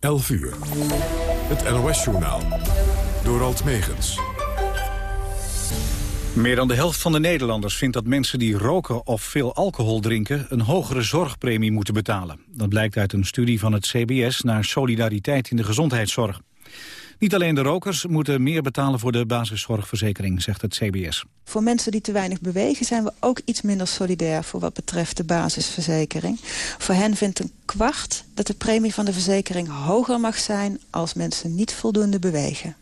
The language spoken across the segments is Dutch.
11 uur. Het NOS-journaal. Door Alt Megens. Meer dan de helft van de Nederlanders vindt dat mensen die roken of veel alcohol drinken een hogere zorgpremie moeten betalen. Dat blijkt uit een studie van het CBS naar solidariteit in de gezondheidszorg. Niet alleen de rokers moeten meer betalen voor de basiszorgverzekering, zegt het CBS. Voor mensen die te weinig bewegen zijn we ook iets minder solidair voor wat betreft de basisverzekering. Voor hen vindt een kwart dat de premie van de verzekering hoger mag zijn als mensen niet voldoende bewegen.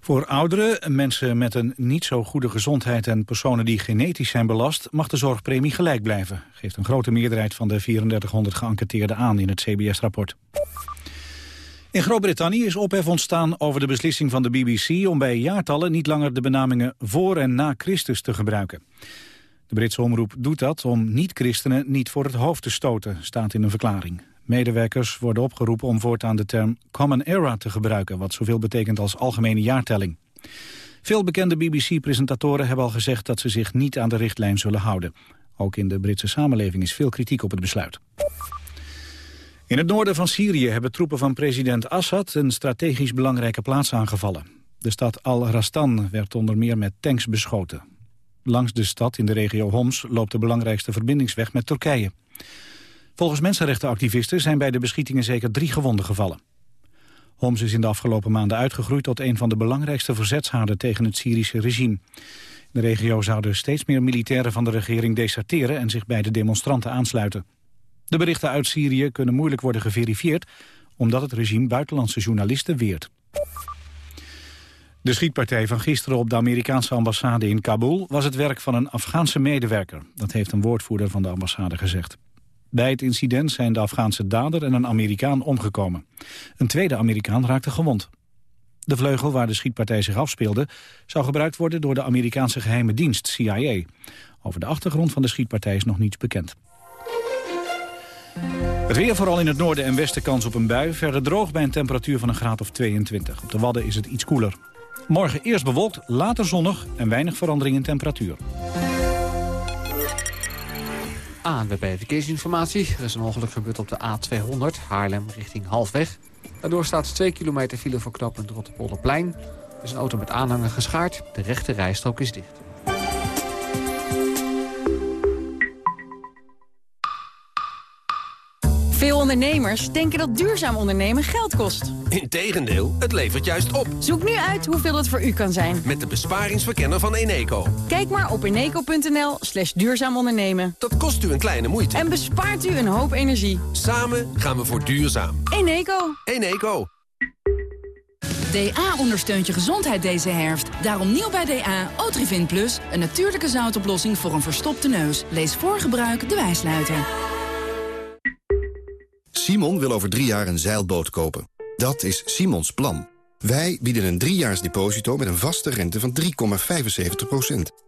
Voor ouderen, mensen met een niet zo goede gezondheid en personen die genetisch zijn belast, mag de zorgpremie gelijk blijven, geeft een grote meerderheid van de 3400 geënquêteerden aan in het CBS-rapport. In Groot-Brittannië is ophef ontstaan over de beslissing van de BBC om bij jaartallen niet langer de benamingen voor en na Christus te gebruiken. De Britse omroep doet dat om niet-christenen niet voor het hoofd te stoten, staat in een verklaring. Medewerkers worden opgeroepen om voortaan de term Common Era te gebruiken, wat zoveel betekent als algemene jaartelling. Veel bekende BBC-presentatoren hebben al gezegd dat ze zich niet aan de richtlijn zullen houden. Ook in de Britse samenleving is veel kritiek op het besluit. In het noorden van Syrië hebben troepen van president Assad een strategisch belangrijke plaats aangevallen. De stad Al-Rastan werd onder meer met tanks beschoten. Langs de stad in de regio Homs loopt de belangrijkste verbindingsweg met Turkije. Volgens mensenrechtenactivisten zijn bij de beschietingen zeker drie gewonden gevallen. Homs is in de afgelopen maanden uitgegroeid tot een van de belangrijkste verzetshaarden tegen het Syrische regime. In de regio zouden steeds meer militairen van de regering deserteren en zich bij de demonstranten aansluiten. De berichten uit Syrië kunnen moeilijk worden geverifieerd... omdat het regime buitenlandse journalisten weert. De schietpartij van gisteren op de Amerikaanse ambassade in Kabul... was het werk van een Afghaanse medewerker. Dat heeft een woordvoerder van de ambassade gezegd. Bij het incident zijn de Afghaanse dader en een Amerikaan omgekomen. Een tweede Amerikaan raakte gewond. De vleugel waar de schietpartij zich afspeelde... zou gebruikt worden door de Amerikaanse geheime dienst, CIA. Over de achtergrond van de schietpartij is nog niets bekend. Het weer vooral in het noorden en westen kans op een bui. Verder droog bij een temperatuur van een graad of 22. Op de Wadden is het iets koeler. Morgen eerst bewolkt, later zonnig en weinig verandering in temperatuur. ANWB Verkeersinformatie. Er is een ongeluk gebeurd op de A200, Haarlem richting Halfweg. Daardoor staat 2 kilometer file voor knooppunt Rotterpolderplein. Er is een auto met aanhanger geschaard. De rechte rijstrook is dicht. Veel ondernemers denken dat duurzaam ondernemen geld kost. Integendeel, het levert juist op. Zoek nu uit hoeveel het voor u kan zijn. Met de besparingsverkenner van Eneco. Kijk maar op eneco.nl slash duurzaam ondernemen. Dat kost u een kleine moeite. En bespaart u een hoop energie. Samen gaan we voor duurzaam. Eneco. Eneco. DA ondersteunt je gezondheid deze herfst. Daarom nieuw bij DA, Otrivin Plus. Een natuurlijke zoutoplossing voor een verstopte neus. Lees voor gebruik de wijsluiter. Simon wil over drie jaar een zeilboot kopen. Dat is Simons plan. Wij bieden een driejaars deposito met een vaste rente van 3,75%.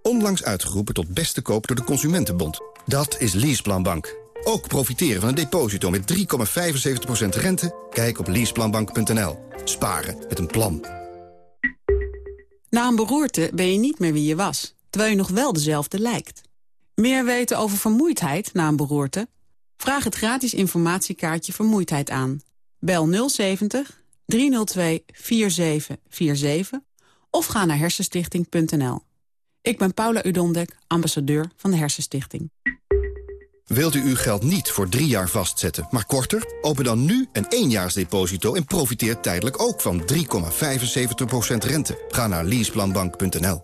Onlangs uitgeroepen tot beste koop door de Consumentenbond. Dat is Leaseplanbank. Ook profiteren van een deposito met 3,75% rente? Kijk op leaseplanbank.nl. Sparen met een plan. Na een beroerte ben je niet meer wie je was, terwijl je nog wel dezelfde lijkt. Meer weten over vermoeidheid na een beroerte? Vraag het gratis informatiekaartje Vermoeidheid aan. Bel 070 302 4747 of ga naar hersenstichting.nl. Ik ben Paula Udondek, ambassadeur van de Hersenstichting. Wilt u uw geld niet voor drie jaar vastzetten, maar korter? Open dan nu een éénjaarsdeposito en profiteer tijdelijk ook van 3,75% rente. Ga naar leaseplanbank.nl.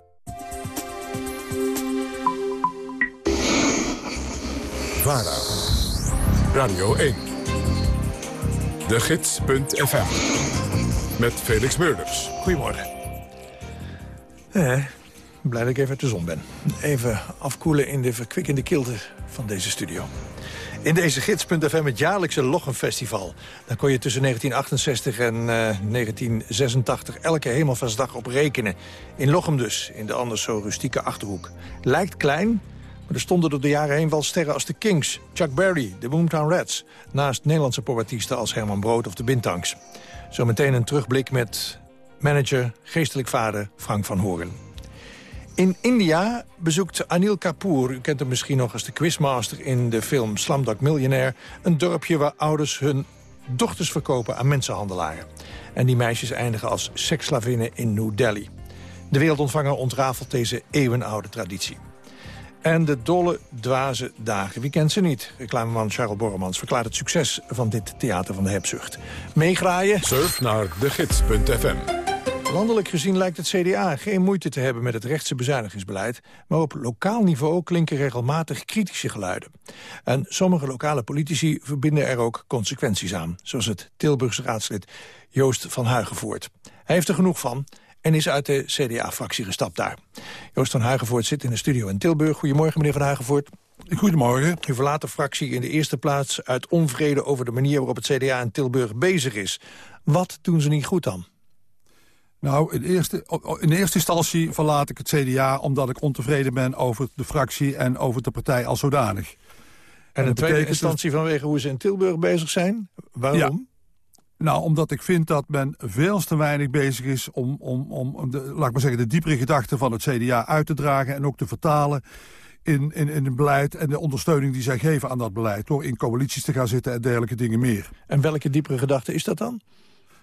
VARA. Radio 1. De Gids.fm. Met Felix Meurders. Goedemorgen. Eh, blij dat ik even uit de zon ben. Even afkoelen in de verkwikkende kilte van deze studio. In deze gids.fm het jaarlijkse Lochenfestival. Daar kon je tussen 1968 en uh, 1986 elke hemelvastdag op rekenen. In Lochem dus, in de anders zo rustieke Achterhoek. Lijkt klein, maar er stonden door de jaren heen wel sterren als de Kings, Chuck Berry, de Boomtown Rats... naast Nederlandse poëtisten als Herman Brood of de Bintangs. Zometeen een terugblik met manager, geestelijk vader Frank van Horen. In India bezoekt Anil Kapoor, u kent hem misschien nog als de quizmaster in de film Slumdog Millionaire... een dorpje waar ouders hun dochters verkopen aan mensenhandelaren. En die meisjes eindigen als seksslavinnen in New Delhi. De wereldontvanger ontrafelt deze eeuwenoude traditie. En de dolle, dwaze dagen, wie kent ze niet? Reclameman Charles Borremans verklaart het succes van dit theater van de hebzucht. Meegraaien? Surf naar degids.fm. Landelijk gezien lijkt het CDA geen moeite te hebben met het rechtse bezuinigingsbeleid, maar op lokaal niveau klinken regelmatig kritische geluiden. En sommige lokale politici verbinden er ook consequenties aan, zoals het Tilburgse raadslid Joost van Huigenvoort. Hij heeft er genoeg van en is uit de CDA-fractie gestapt daar. Joost van Huigenvoort zit in de studio in Tilburg. Goedemorgen, meneer van Huigenvoort. Goedemorgen. U verlaat de fractie in de eerste plaats uit onvrede over de manier waarop het CDA in Tilburg bezig is. Wat doen ze niet goed dan? Nou, in eerste, in eerste instantie verlaat ik het CDA omdat ik ontevreden ben over de fractie en over de partij als zodanig. En, en in tweede dus- instantie vanwege hoe ze in Tilburg bezig zijn? Waarom? Nou, omdat ik vind dat men veel te weinig bezig is om, om, om de, laat ik maar zeggen, de diepere gedachten van het CDA uit te dragen en ook te vertalen in, in, in het beleid en de ondersteuning die zij geven aan dat beleid. Door in coalities te gaan zitten en dergelijke dingen meer. En welke diepere gedachte is dat dan?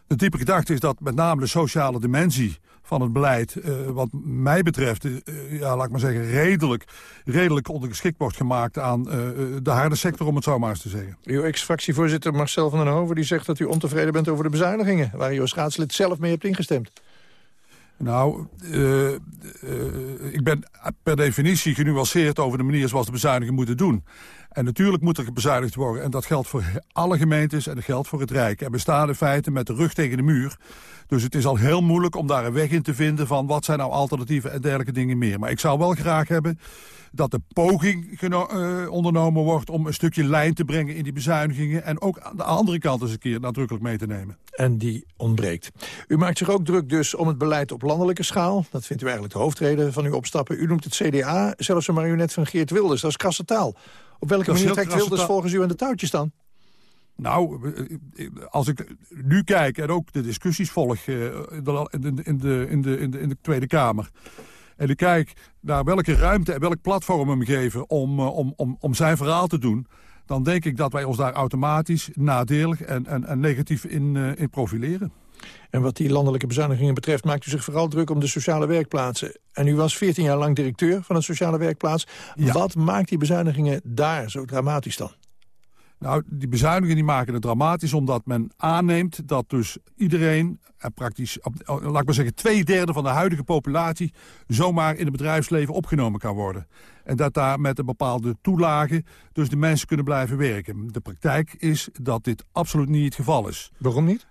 De diepe gedachte is dat met name de sociale dimensie van het beleid... Uh, wat mij betreft, uh, ja, laat ik maar zeggen, redelijk, redelijk ondergeschikt wordt gemaakt... aan uh, de harde sector, om het zo maar eens te zeggen. Uw ex-fractievoorzitter Marcel van den Hoven die zegt dat u ontevreden bent over de bezuinigingen... waar u als raadslid zelf mee hebt ingestemd. Nou, uh, uh, ik ben per definitie genuanceerd over de manier zoals de bezuinigingen moeten doen. En natuurlijk moet er bezuinigd worden. En dat geldt voor alle gemeentes en dat geldt voor het Rijk. En we staan in feite met de rug tegen de muur. Dus het is al heel moeilijk om daar een weg in te vinden... van wat zijn nou alternatieven en dergelijke dingen meer. Maar ik zou wel graag hebben dat de poging uh, ondernomen wordt... om een stukje lijn te brengen in die bezuinigingen... en ook aan de andere kant eens een keer nadrukkelijk mee te nemen. En die ontbreekt. U maakt zich ook druk dus om het beleid op landelijke schaal. Dat vindt u eigenlijk de hoofdreden van uw opstappen. U noemt het CDA zelfs een marionet van Geert Wilders. Dat is krasse taal. Op welke manier trekt Wilders volgens u aan de touwtjes dan? Nou, als ik nu kijk en ook de discussies volg in, de, in, de, in, de, in, de, Tweede Kamer... en ik kijk naar welke ruimte en welk platform hem geven om, uh, om, om, om zijn verhaal te doen... dan denk ik dat wij ons daar automatisch nadelig en, en, en negatief in, uh, in profileren. En wat die landelijke bezuinigingen betreft... maakt u zich vooral druk om de sociale werkplaatsen. En u was 14 jaar lang directeur van een sociale werkplaats. Wat maakt die bezuinigingen daar zo dramatisch dan? Nou, die bezuinigingen die maken het dramatisch omdat men aanneemt dat dus iedereen, en praktisch, laat ik maar zeggen, twee derde van de huidige populatie zomaar in het bedrijfsleven opgenomen kan worden. En dat daar met een bepaalde toelage dus de mensen kunnen blijven werken. De praktijk is dat dit absoluut niet het geval is. Waarom niet?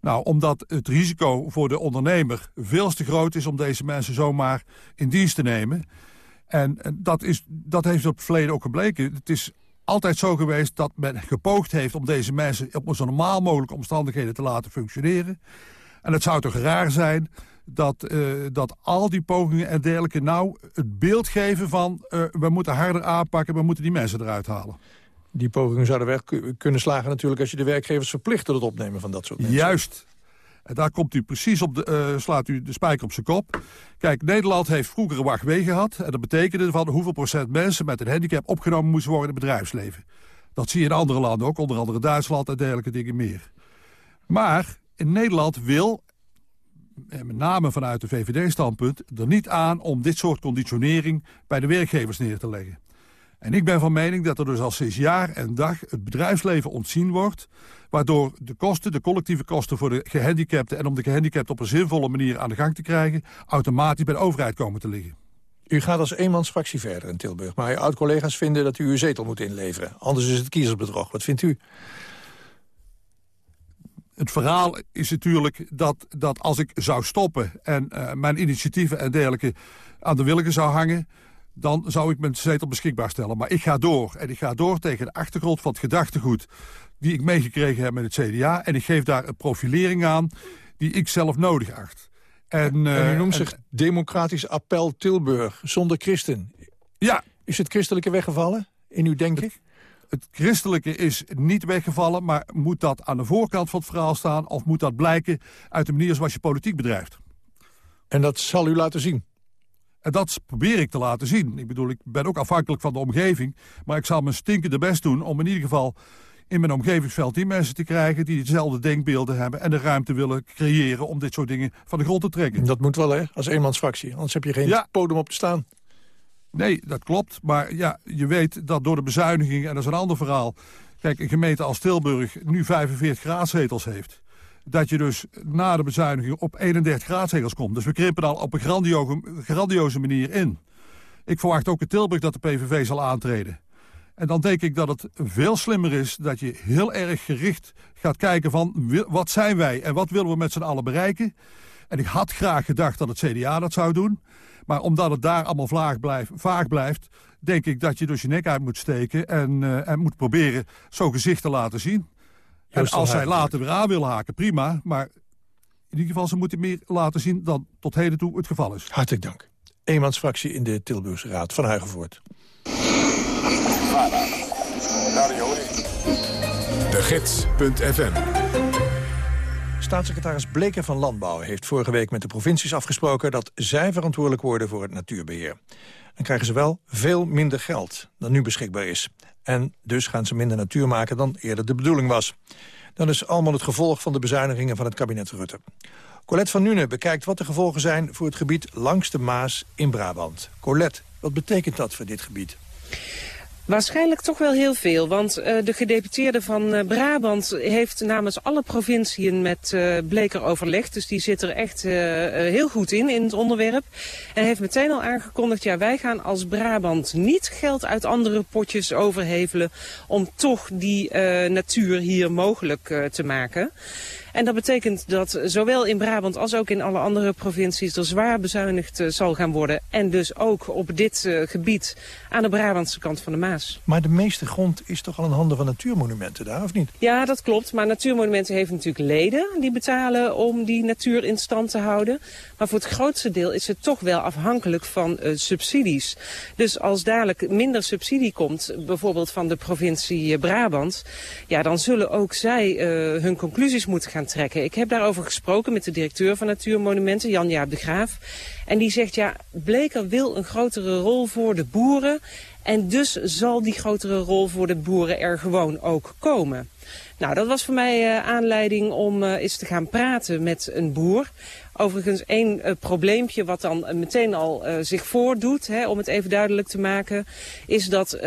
Nou, omdat het risico voor de ondernemer veel te groot is... om deze mensen zomaar in dienst te nemen. En, dat, is, dat heeft op het verleden ook gebleken. Het is altijd zo geweest dat men gepoogd heeft... om deze mensen op zo normaal mogelijke omstandigheden te laten functioneren. En het zou toch raar zijn dat, uh, dat al die pogingen en dergelijke... nou het beeld geven van uh, we moeten harder aanpakken... we moeten die mensen eruit halen. Die pogingen zouden weg kunnen slagen natuurlijk... als je de werkgevers verplicht tot het opnemen van dat soort mensen. Juist. En daar komt u precies op de, uh, slaat u de spijker op zijn kop. Kijk, Nederland heeft vroeger een wachtwee gehad. En dat betekende van hoeveel procent mensen met een handicap opgenomen moesten worden in het bedrijfsleven. Dat zie je in andere landen ook, onder andere Duitsland en dergelijke dingen meer. Maar in Nederland wil, en met name vanuit de VVD-standpunt, er niet aan om dit soort conditionering bij de werkgevers neer te leggen. En ik ben van mening dat er dus al sinds jaar en dag het bedrijfsleven ontzien wordt... waardoor de kosten, de collectieve kosten voor de gehandicapten... en om de gehandicapten op een zinvolle manier aan de gang te krijgen... automatisch bij de overheid komen te liggen. U gaat als eenmansfractie verder in Tilburg. Maar uw oud-collega's vinden dat u uw zetel moet inleveren. Anders is het kiezersbedrog. Wat vindt u? Het verhaal is natuurlijk dat, dat als ik zou stoppen... en uh, mijn initiatieven en dergelijke aan de willigen zou hangen dan zou ik mijn zetel beschikbaar stellen. Maar ik ga door. En ik ga door tegen de achtergrond van het gedachtegoed... die ik meegekregen heb met het CDA. En ik geef daar een profilering aan die ik zelf nodig acht. En, en u eh, noemt zich Democratisch Appel Tilburg, zonder christen. Ja. Is het christelijke weggevallen, in uw denken? Het, christelijke is niet weggevallen, maar moet dat aan de voorkant van het verhaal staan... of moet dat blijken uit de manier zoals je politiek bedrijft? En dat zal u laten zien? En dat probeer ik te laten zien. Ik bedoel, ik ben ook afhankelijk van de omgeving. Maar ik zal mijn stinkende best doen om in ieder geval in mijn omgevingsveld die mensen te krijgen... die dezelfde denkbeelden hebben en de ruimte willen creëren... om dit soort dingen van de grond te trekken. Dat moet wel, hè, als eenmansfractie. Anders heb je geen Ja. podium op te staan. Nee, dat klopt. Maar ja, je weet dat door de bezuinigingen, en dat is een ander verhaal... Kijk, een gemeente als Tilburg nu 45 graadzetels heeft. Dat je dus na de bezuiniging op 31 graadzetels komt. Dus we krimpen al op een grandioze, manier in. Ik verwacht ook in Tilburg dat de PVV zal aantreden. En dan denk ik dat het veel slimmer is dat je heel erg gericht gaat kijken van... wat zijn wij en wat willen we met z'n allen bereiken? En ik had graag gedacht dat het CDA dat zou doen. Maar omdat het daar allemaal vaag blijft, vaag blijft denk ik dat je dus je nek uit moet steken... en, eh, en moet proberen zo'n gezicht te laten zien. En als zij later weer aan willen haken, prima. Maar in ieder geval, ze moeten meer laten zien dan tot heden toe het geval is. Hartelijk dank. Eenmansfractie in de Tilburgse Raad van Huigenvoort. De Gids.fm Staatssecretaris Bleker van Landbouw heeft vorige week met de provincies afgesproken... dat zij verantwoordelijk worden voor het natuurbeheer. Dan krijgen ze wel veel minder geld dan nu beschikbaar is. En dus gaan ze minder natuur maken dan eerder de bedoeling was. Dat is allemaal het gevolg van de bezuinigingen van het kabinet Rutte. Colette van Nuenen bekijkt wat de gevolgen zijn voor het gebied langs de Maas in Brabant. Colette, wat betekent dat voor dit gebied? Waarschijnlijk toch wel heel veel, want uh, de gedeputeerde van uh, Brabant heeft namens alle provinciën met uh, Bleker overlegd. Dus die zit er echt heel goed in, in het onderwerp. En heeft meteen al aangekondigd, ja wij gaan als Brabant niet geld uit andere potjes overhevelen om toch die natuur hier mogelijk te maken. En dat betekent dat zowel in Brabant als ook in alle andere provincies er zwaar bezuinigd uh, zal gaan worden. En dus ook op dit uh, gebied aan de Brabantse kant van de Maas. Maar de meeste grond is toch al in handen van natuurmonumenten daar, of niet? Ja, dat klopt. Maar Natuurmonumenten heeft natuurlijk leden die betalen om die natuur in stand te houden. Maar voor het grootste deel is het toch wel afhankelijk van uh, subsidies. Dus als dadelijk minder subsidie komt, bijvoorbeeld van de provincie Brabant... ja, dan zullen ook zij hun conclusies moeten gaan Ik heb daarover gesproken met de directeur van Natuurmonumenten, Jan-Jaap de Graaf. En die zegt, ja, Bleker wil een grotere rol voor de boeren. En dus zal die grotere rol voor de boeren er gewoon ook komen. Nou, dat was voor mij uh, aanleiding om uh, eens te gaan praten met een boer. Overigens één uh, probleempje wat dan uh, meteen al uh, zich voordoet, hè, om het even duidelijk te maken, is dat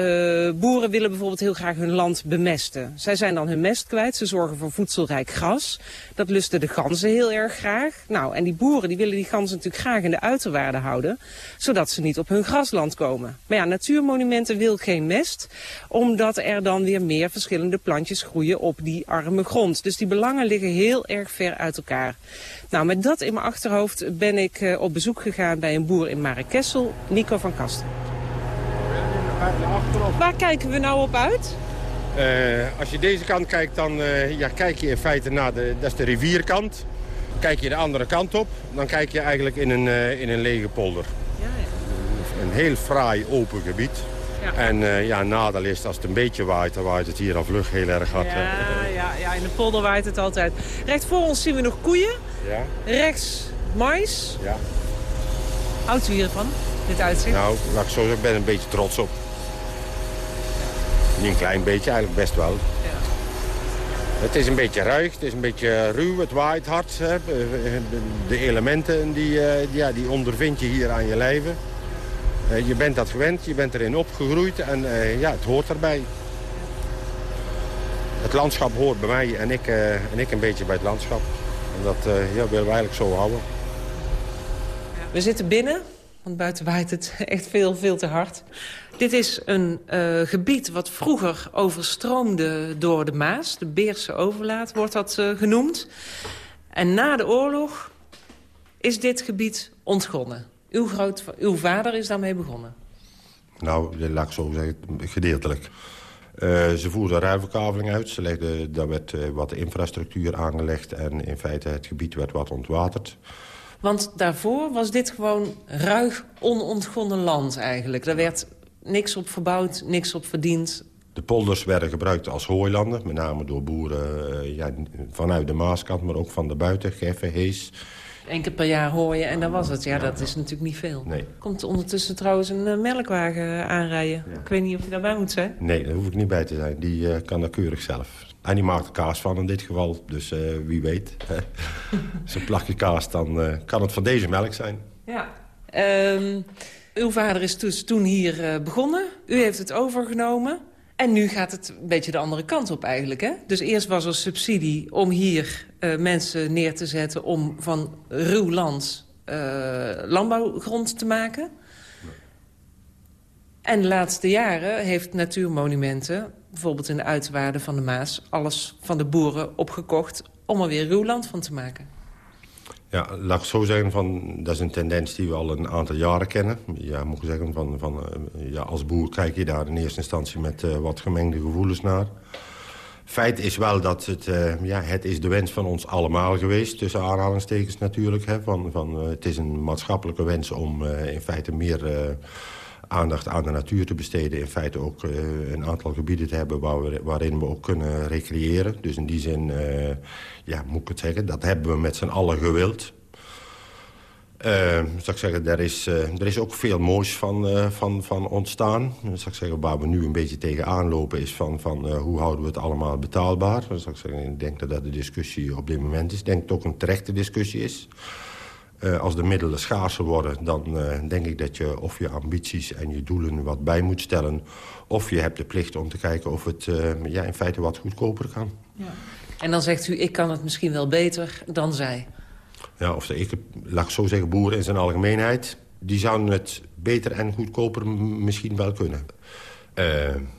boeren willen bijvoorbeeld heel graag hun land bemesten. Zij zijn dan hun mest kwijt, ze zorgen voor voedselrijk gras. Dat lusten de ganzen heel erg graag. Nou, en die boeren die willen die ganzen natuurlijk graag in de uiterwaarde houden, zodat ze niet op hun grasland komen. Maar ja, Natuurmonumenten wil geen mest, omdat er dan weer meer verschillende plantjes groeien op die arme grond. Dus die belangen liggen heel erg ver uit elkaar. Nou, met dat in mijn achterhoofd ben ik uh, op bezoek gegaan bij een boer in Marekessel, Nico van Kasten. Waar kijken we nou op uit? Uh, als je deze kant kijkt, dan uh, ja, kijk je in feite naar de, dat is de rivierkant. Kijk je de andere kant op, dan kijk je eigenlijk in een, uh, in een lege polder. Ja, ja. Een heel fraai open gebied. Ja. En uh, ja, nadeel is als het een beetje waait, dan waait het hier aan vlug heel erg hard. Ja, ja, ja, in de polder waait het altijd. Recht voor ons zien we nog koeien. Ja. Rechts mais. Ja. Houdt u hiervan, dit uitzicht? Nou, laat ik zo zeggen, ik ben een beetje trots op. Niet een klein beetje, eigenlijk best wel. Ja. Het is een beetje ruig, het is een beetje ruw, het waait hard. Hè. De elementen die, ja, die ondervind je hier aan je lijve. Uh, je bent dat gewend, je bent erin opgegroeid en uh, ja, het hoort erbij. Het landschap hoort bij mij en ik, en ik een beetje bij het landschap. En dat ja, willen we eigenlijk zo houden. We zitten binnen, want buiten waait het echt veel, veel te hard. Dit is een gebied wat vroeger overstroomde door de Maas. De Beerse Overlaat wordt dat genoemd. En na de oorlog is dit gebied ontgonnen. Uw, groot, uw vader is daarmee begonnen? Nou, laat ik zo zeggen, gedeeltelijk. Uh, ze voerden ruilverkaveling uit. Ze legden, daar werd uh, wat infrastructuur aangelegd en in feite het gebied werd wat ontwaterd. Want daarvoor was dit gewoon ruig onontgonnen land eigenlijk. Daar werd niks op verbouwd, niks op verdiend. De polders werden gebruikt als hooilanden, met name door boeren uh, ja, vanuit de Maaskant, maar ook van de buiten, Geffen, Hees. Eén keer per jaar hoor je en dan was het. Ja, dat is natuurlijk niet veel. Nee. Komt ondertussen trouwens een uh, melkwagen aanrijden. Ik weet niet of je daarbij moet zijn. Nee, daar hoef ik niet bij te zijn. Die uh, kan er keurig zelf. En die maakt er kaas van in dit geval. Dus uh, wie weet. Zo'n plakje kaas, dan kan het van deze melk zijn. Ja. Um, uw vader is dus toen hier begonnen. U heeft het overgenomen. En nu gaat het een beetje de andere kant op eigenlijk. Hè? Dus eerst was er subsidie om hier uh, mensen neer te zetten... om van ruw land uh, landbouwgrond te maken. En de laatste jaren heeft Natuurmonumenten... bijvoorbeeld in de uitwaarden van de Maas... alles van de boeren opgekocht om er weer ruw land van te maken. Ja, laat ik zo zeggen, van, dat is een tendens die we al een aantal jaren kennen. Ja, moet ik zeggen, van, van, ja, als boer kijk je daar in eerste instantie met uh, wat gemengde gevoelens naar. Feit is wel dat het, uh, ja, het is de wens van ons allemaal geweest, tussen aanhalingstekens natuurlijk. Hè, van, van, het is een maatschappelijke wens om in feite meer aandacht aan de natuur te besteden. In feite ook uh, een aantal gebieden te hebben we, waarin we ook kunnen recreëren. Dus in die zin, uh, ja, moet ik het zeggen, dat hebben we met z'n allen gewild. Uh, zou ik zeggen, er is, er is ook veel moois van, van, van ontstaan. Zou ik zeggen, waar we nu een beetje tegenaan lopen is van, van hoe houden we het allemaal betaalbaar. Zou ik, zeggen, ik denk dat dat de discussie op dit moment is. Ik denk dat het ook een terechte discussie is. Uh, als de middelen schaarser worden, dan uh, denk ik dat je of je ambities en je doelen wat bij moet stellen. Of je hebt de plicht om te kijken of het uh, ja, in feite wat goedkoper kan. Ja. En dan zegt u, ik kan het misschien wel beter dan zij. Ja, of de, ik, laat ik zo zeggen, boeren in zijn algemeenheid... die zouden het beter en goedkoper misschien wel kunnen.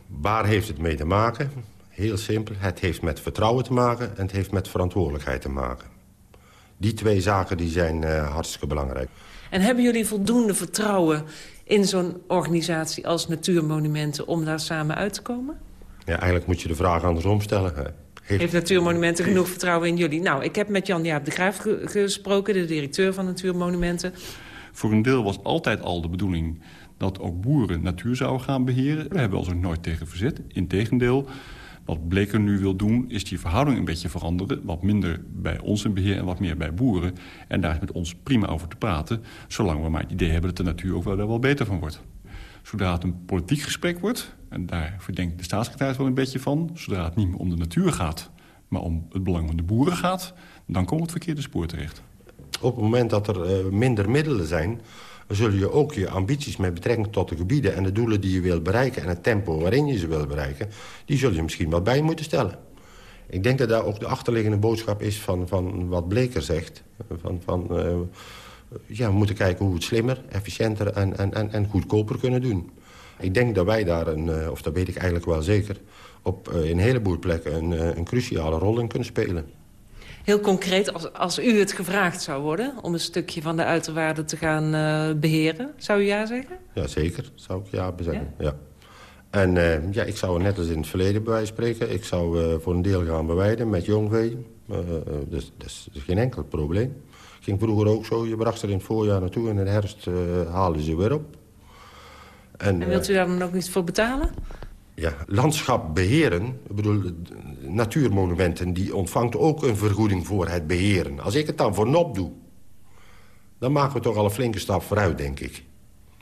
waar heeft het mee te maken? Heel simpel, het heeft met vertrouwen te maken... en het heeft met verantwoordelijkheid te maken. Die twee zaken die zijn uh, hartstikke belangrijk. En hebben jullie voldoende vertrouwen in zo'n organisatie als Natuurmonumenten... om daar samen uit te komen? Ja, eigenlijk moet je de vraag andersom stellen. Heeft, Heeft Natuurmonumenten genoeg vertrouwen in jullie? Nou, ik heb met Jan-Jaap de Graaf ge gesproken, de directeur van Natuurmonumenten. Voor een deel was altijd al de bedoeling dat ook boeren natuur zouden gaan beheren. We hebben ons er nooit tegen verzet. Integendeel, wat Bleker nu wil doen, is die verhouding een beetje veranderen. Wat minder bij ons in beheer en wat meer bij boeren. En daar is met ons prima over te praten. Zolang we maar het idee hebben dat de natuur ook wel, daar wel beter van wordt. Zodra het een politiek gesprek wordt, en daar verdenkt de staatssecretaris wel een beetje van... zodra het niet meer om de natuur gaat, maar om het belang van de boeren gaat... dan komt het verkeerde spoor terecht. Op het moment dat er uh, minder middelen zijn zul je ook je ambities met betrekking tot de gebieden... en de doelen die je wilt bereiken en het tempo waarin je ze wil bereiken... die zul je misschien wat bij moeten stellen. Ik denk dat daar ook de achterliggende boodschap is van, van wat Bleker zegt. Van, van, uh, ja, we moeten kijken hoe we het slimmer, efficiënter en, en, en, goedkoper kunnen doen. Ik denk dat wij daar, een, uh, of dat weet ik eigenlijk wel zeker... op uh, een heleboel plekken een, een cruciale rol in kunnen spelen heel concreet, als, als u het gevraagd zou worden... om een stukje van de uiterwaarden te gaan uh, beheren, zou u ja zeggen? Ja, zeker. Zou ik ja zeggen, ja. ja. En uh, ja, ik zou net als in het verleden bij wijze spreken... ik zou uh, voor een deel gaan bewijden met jongvee. dus dat is, is geen enkel probleem. Ging vroeger ook zo. Je bracht er in het voorjaar naartoe en in de herfst halen ze weer op. En, en wilt u daar dan ook iets voor betalen? Ja, landschap beheren, ik bedoel, natuurmonumenten... die ontvangt ook een vergoeding voor het beheren. Als ik het dan voor nop doe, dan maken we toch al een flinke stap vooruit, denk ik.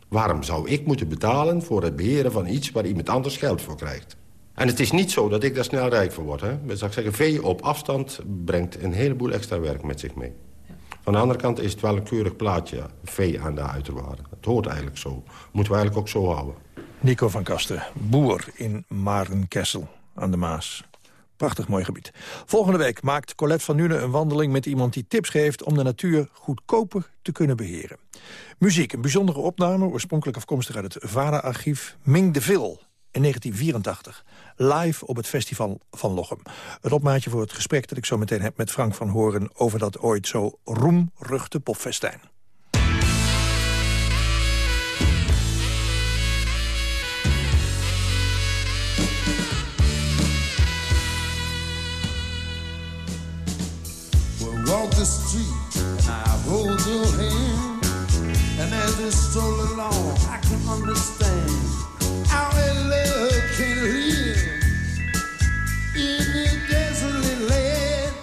Waarom zou ik moeten betalen voor het beheren van iets... waar iemand anders geld voor krijgt? En het is niet zo dat ik daar snel rijk voor word. Hè? Dus ik zeggen, vee op afstand brengt een heleboel extra werk met zich mee. Van de andere kant is het wel een keurig plaatje, vee aan de uiterwaarden. Het hoort eigenlijk zo. Moeten we eigenlijk ook zo houden. Nico van Kasten, boer in Marenkessel aan de Maas. Prachtig mooi gebied. Volgende week maakt Colette van Nune een wandeling met iemand die tips geeft... om de natuur goedkoper te kunnen beheren. Muziek, een bijzondere opname, oorspronkelijk afkomstig uit het VARA-archief. Ming de Vil in 1984. Live op het festival van Lochem. Het opmaatje voor het gesprek dat ik zo meteen heb met Frank van Horen... over dat ooit zo roemruchte popfestijn. The street I hold your hand. And as we stroll along, I can understand how a love can live in a desolate land.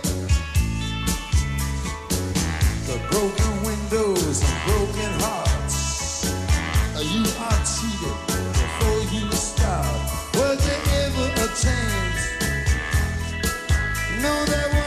The broken windows and broken hearts. You are cheated before you start. Was there ever a chance? No, there was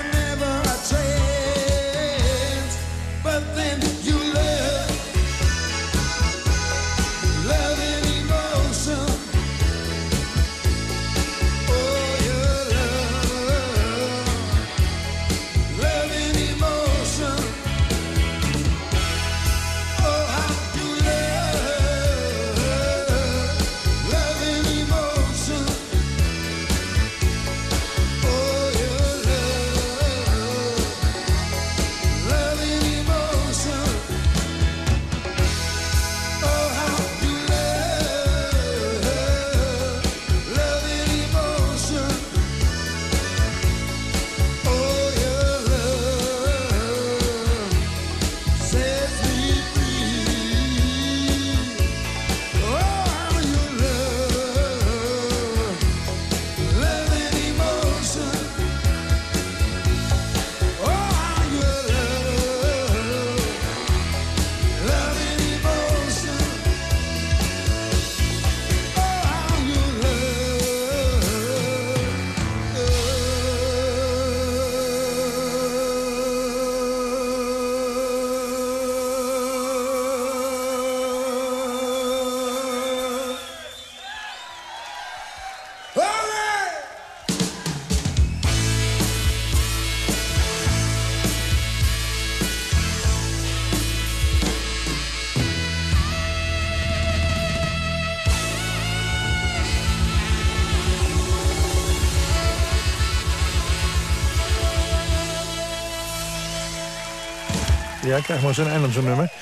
Ja, krijg maar zo'n eind aan zo'n nummer.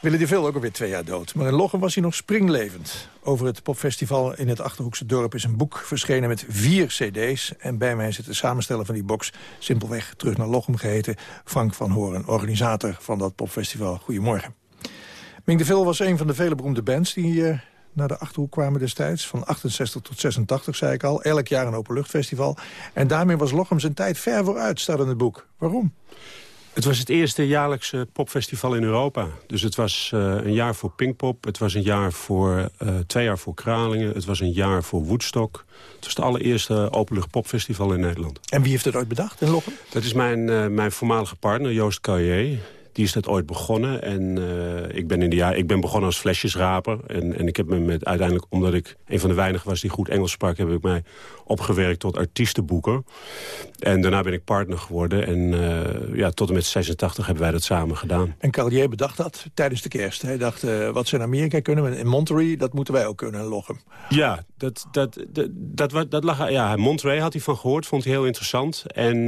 Willen die veel ook alweer twee jaar dood. Maar in Lochem was hij nog springlevend. Over het popfestival in het Achterhoekse dorp is een boek verschenen met vier cd's. En bij mij zit de samensteller van die box, simpelweg terug naar Lochem geheten... Frank van Horen, organisator van dat popfestival. Goedemorgen. Ming de Vil was een van de vele beroemde bands die eh, naar de Achterhoek kwamen destijds. Van 68 tot 86, zei ik al. Elk jaar een openluchtfestival. En daarmee was Lochem zijn tijd ver vooruit, staat in het boek. Waarom? Het was het eerste jaarlijkse popfestival in Europa. Dus het was eh, een jaar voor Pinkpop. Het was een jaar voor, eh, twee jaar voor Kralingen. Het was een jaar voor Woodstock. Het was het allereerste openlucht popfestival in Nederland. En wie heeft het ooit bedacht in Lochem? Dat is mijn, eh, mijn voormalige partner, Joost Carrier. Die is dat ooit begonnen. En eh, ik, ben in de jaar, ik ben begonnen als flesjesraper. En, en ik heb me met, uiteindelijk, omdat ik een van de weinigen was die goed Engels sprak... heb ik mij opgewerkt tot artiestenboeker. En daarna ben ik partner geworden. En eh, ja, tot en met 86 hebben wij dat samen gedaan. En Carlier bedacht dat tijdens de kerst. Hij dacht, eh, wat ze in Amerika kunnen, in Monterey, dat moeten wij ook kunnen in Lochem. Ja, dat, dat, dat, dat, dat lag, ja, Monterey had hij van gehoord, vond hij heel interessant. En,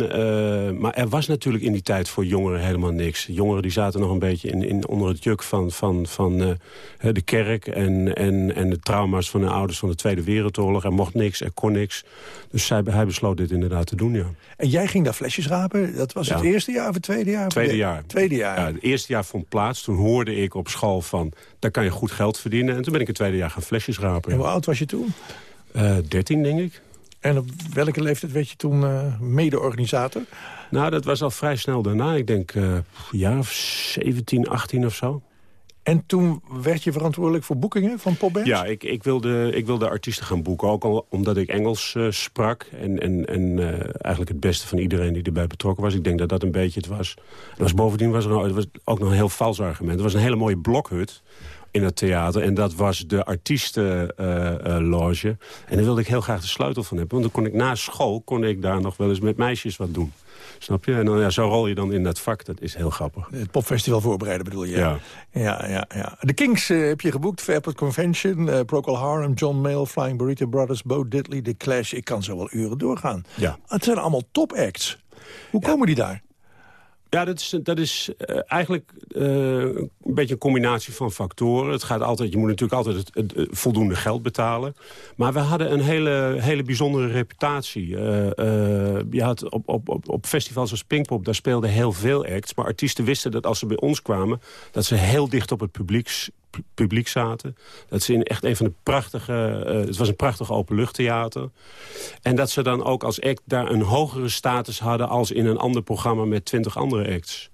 maar er was natuurlijk in die tijd voor jongeren helemaal niks. Jongeren die zaten nog een beetje in, in, onder het juk van, van, van eh, de kerk... En, en, en de trauma's van de ouders van de Tweede Wereldoorlog. Er mocht niks, er kon niks. Dus zij, hij besloot dit inderdaad te doen, ja. En jij ging daar flesjes rapen. Dat was het Ja. eerste jaar of het tweede jaar? Tweede jaar. Tweede jaar. Ja, het eerste jaar vond plaats. Toen hoorde ik op school van, daar kan je goed geld verdienen. En toen ben ik het tweede jaar gaan flesjes rapen. En hoe oud was je toen? Eh 13, denk ik. En op welke leeftijd werd je toen eh, mede-organisator? Nou, dat was al vrij snel daarna. Ik denk een jaar of 17, 18 of zo. En toen werd je verantwoordelijk voor boekingen van popbands? Ja, ik, ik, wilde, ik wilde artiesten gaan boeken. Ook al omdat ik Engels eh, sprak. En, en, en eh, eigenlijk het beste van iedereen die erbij betrokken was. Ik denk dat dat een beetje het was. Was bovendien was er het was ook nog een heel vals argument. Er was een hele mooie blokhut in het theater. En dat was de artiestenloge. en daar wilde ik heel graag de sleutel van hebben. Want dan kon ik na school kon ik daar nog wel eens met meisjes wat doen. Snap je? En dan, ja, zo rol je dan in dat vak. Dat is heel grappig. Het popfestival voorbereiden bedoel je? Ja. Ja, ja, ja. De Kings eh, heb je geboekt, Fairport Convention, eh Procol Harum, John Mayall, Flying Burrito Brothers, Bo Diddley, The Clash. Ik kan zo wel uren doorgaan. Ja. Het zijn allemaal topacts. Hoe komen die daar? Ja, dat is, dat is eh, eigenlijk eh, een beetje een combinatie van factoren. Het gaat altijd, je moet natuurlijk altijd het, het voldoende geld betalen. Maar we hadden een hele, hele bijzondere reputatie. Eh, eh, je had op, op, op, op festivals als Pinkpop, daar speelden heel veel acts. Maar artiesten wisten dat als ze bij ons kwamen... dat ze heel dicht op het publiek, publiek zaten. Dat ze in echt een van de prachtige... eh, het was een prachtig openluchttheater. En dat ze dan ook als act daar een hogere status hadden... als in een ander programma met twintig andere acts.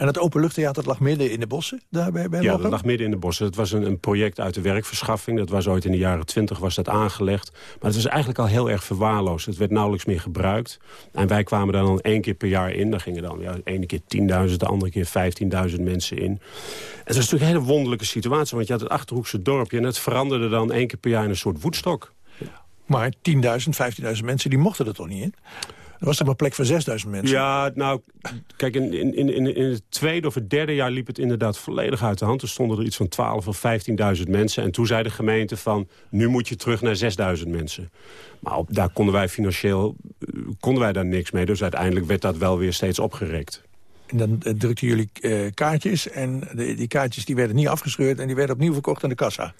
En het openluchttheater dat lag midden in de bossen? Daar bij, bij ja, Lochem? dat lag midden in de bossen. Het was een, een project uit de werkverschaffing. Dat was ooit in de jaren twintig was dat aangelegd. Maar het was eigenlijk al heel erg verwaarloosd. Het werd nauwelijks meer gebruikt. En wij kwamen daar dan één keer per jaar in. Daar gingen dan ja, de ene keer 10.000, de andere keer 15.000 mensen in. Het was natuurlijk een hele wonderlijke situatie. Want je had het Achterhoekse dorpje en het veranderde dan één keer per jaar in een soort voetstok. Maar 10.000, 15.000 mensen, die mochten er toch niet in? Er was er maar plek voor 6.000 mensen. Ja, nou, kijk, in, in, in, in het tweede of het derde jaar liep het inderdaad volledig uit de hand. Er stonden er iets van 12 of 15.000 mensen. En toen zei de gemeente van, nu moet je terug naar 6.000 mensen. Maar op, daar konden wij financieel, eh, konden wij daar niks mee. Dus uiteindelijk werd dat wel weer steeds opgerekt. En dan uh, drukten jullie uh, kaartjes en de, die kaartjes die werden niet afgescheurd... en die werden opnieuw verkocht aan de kassa.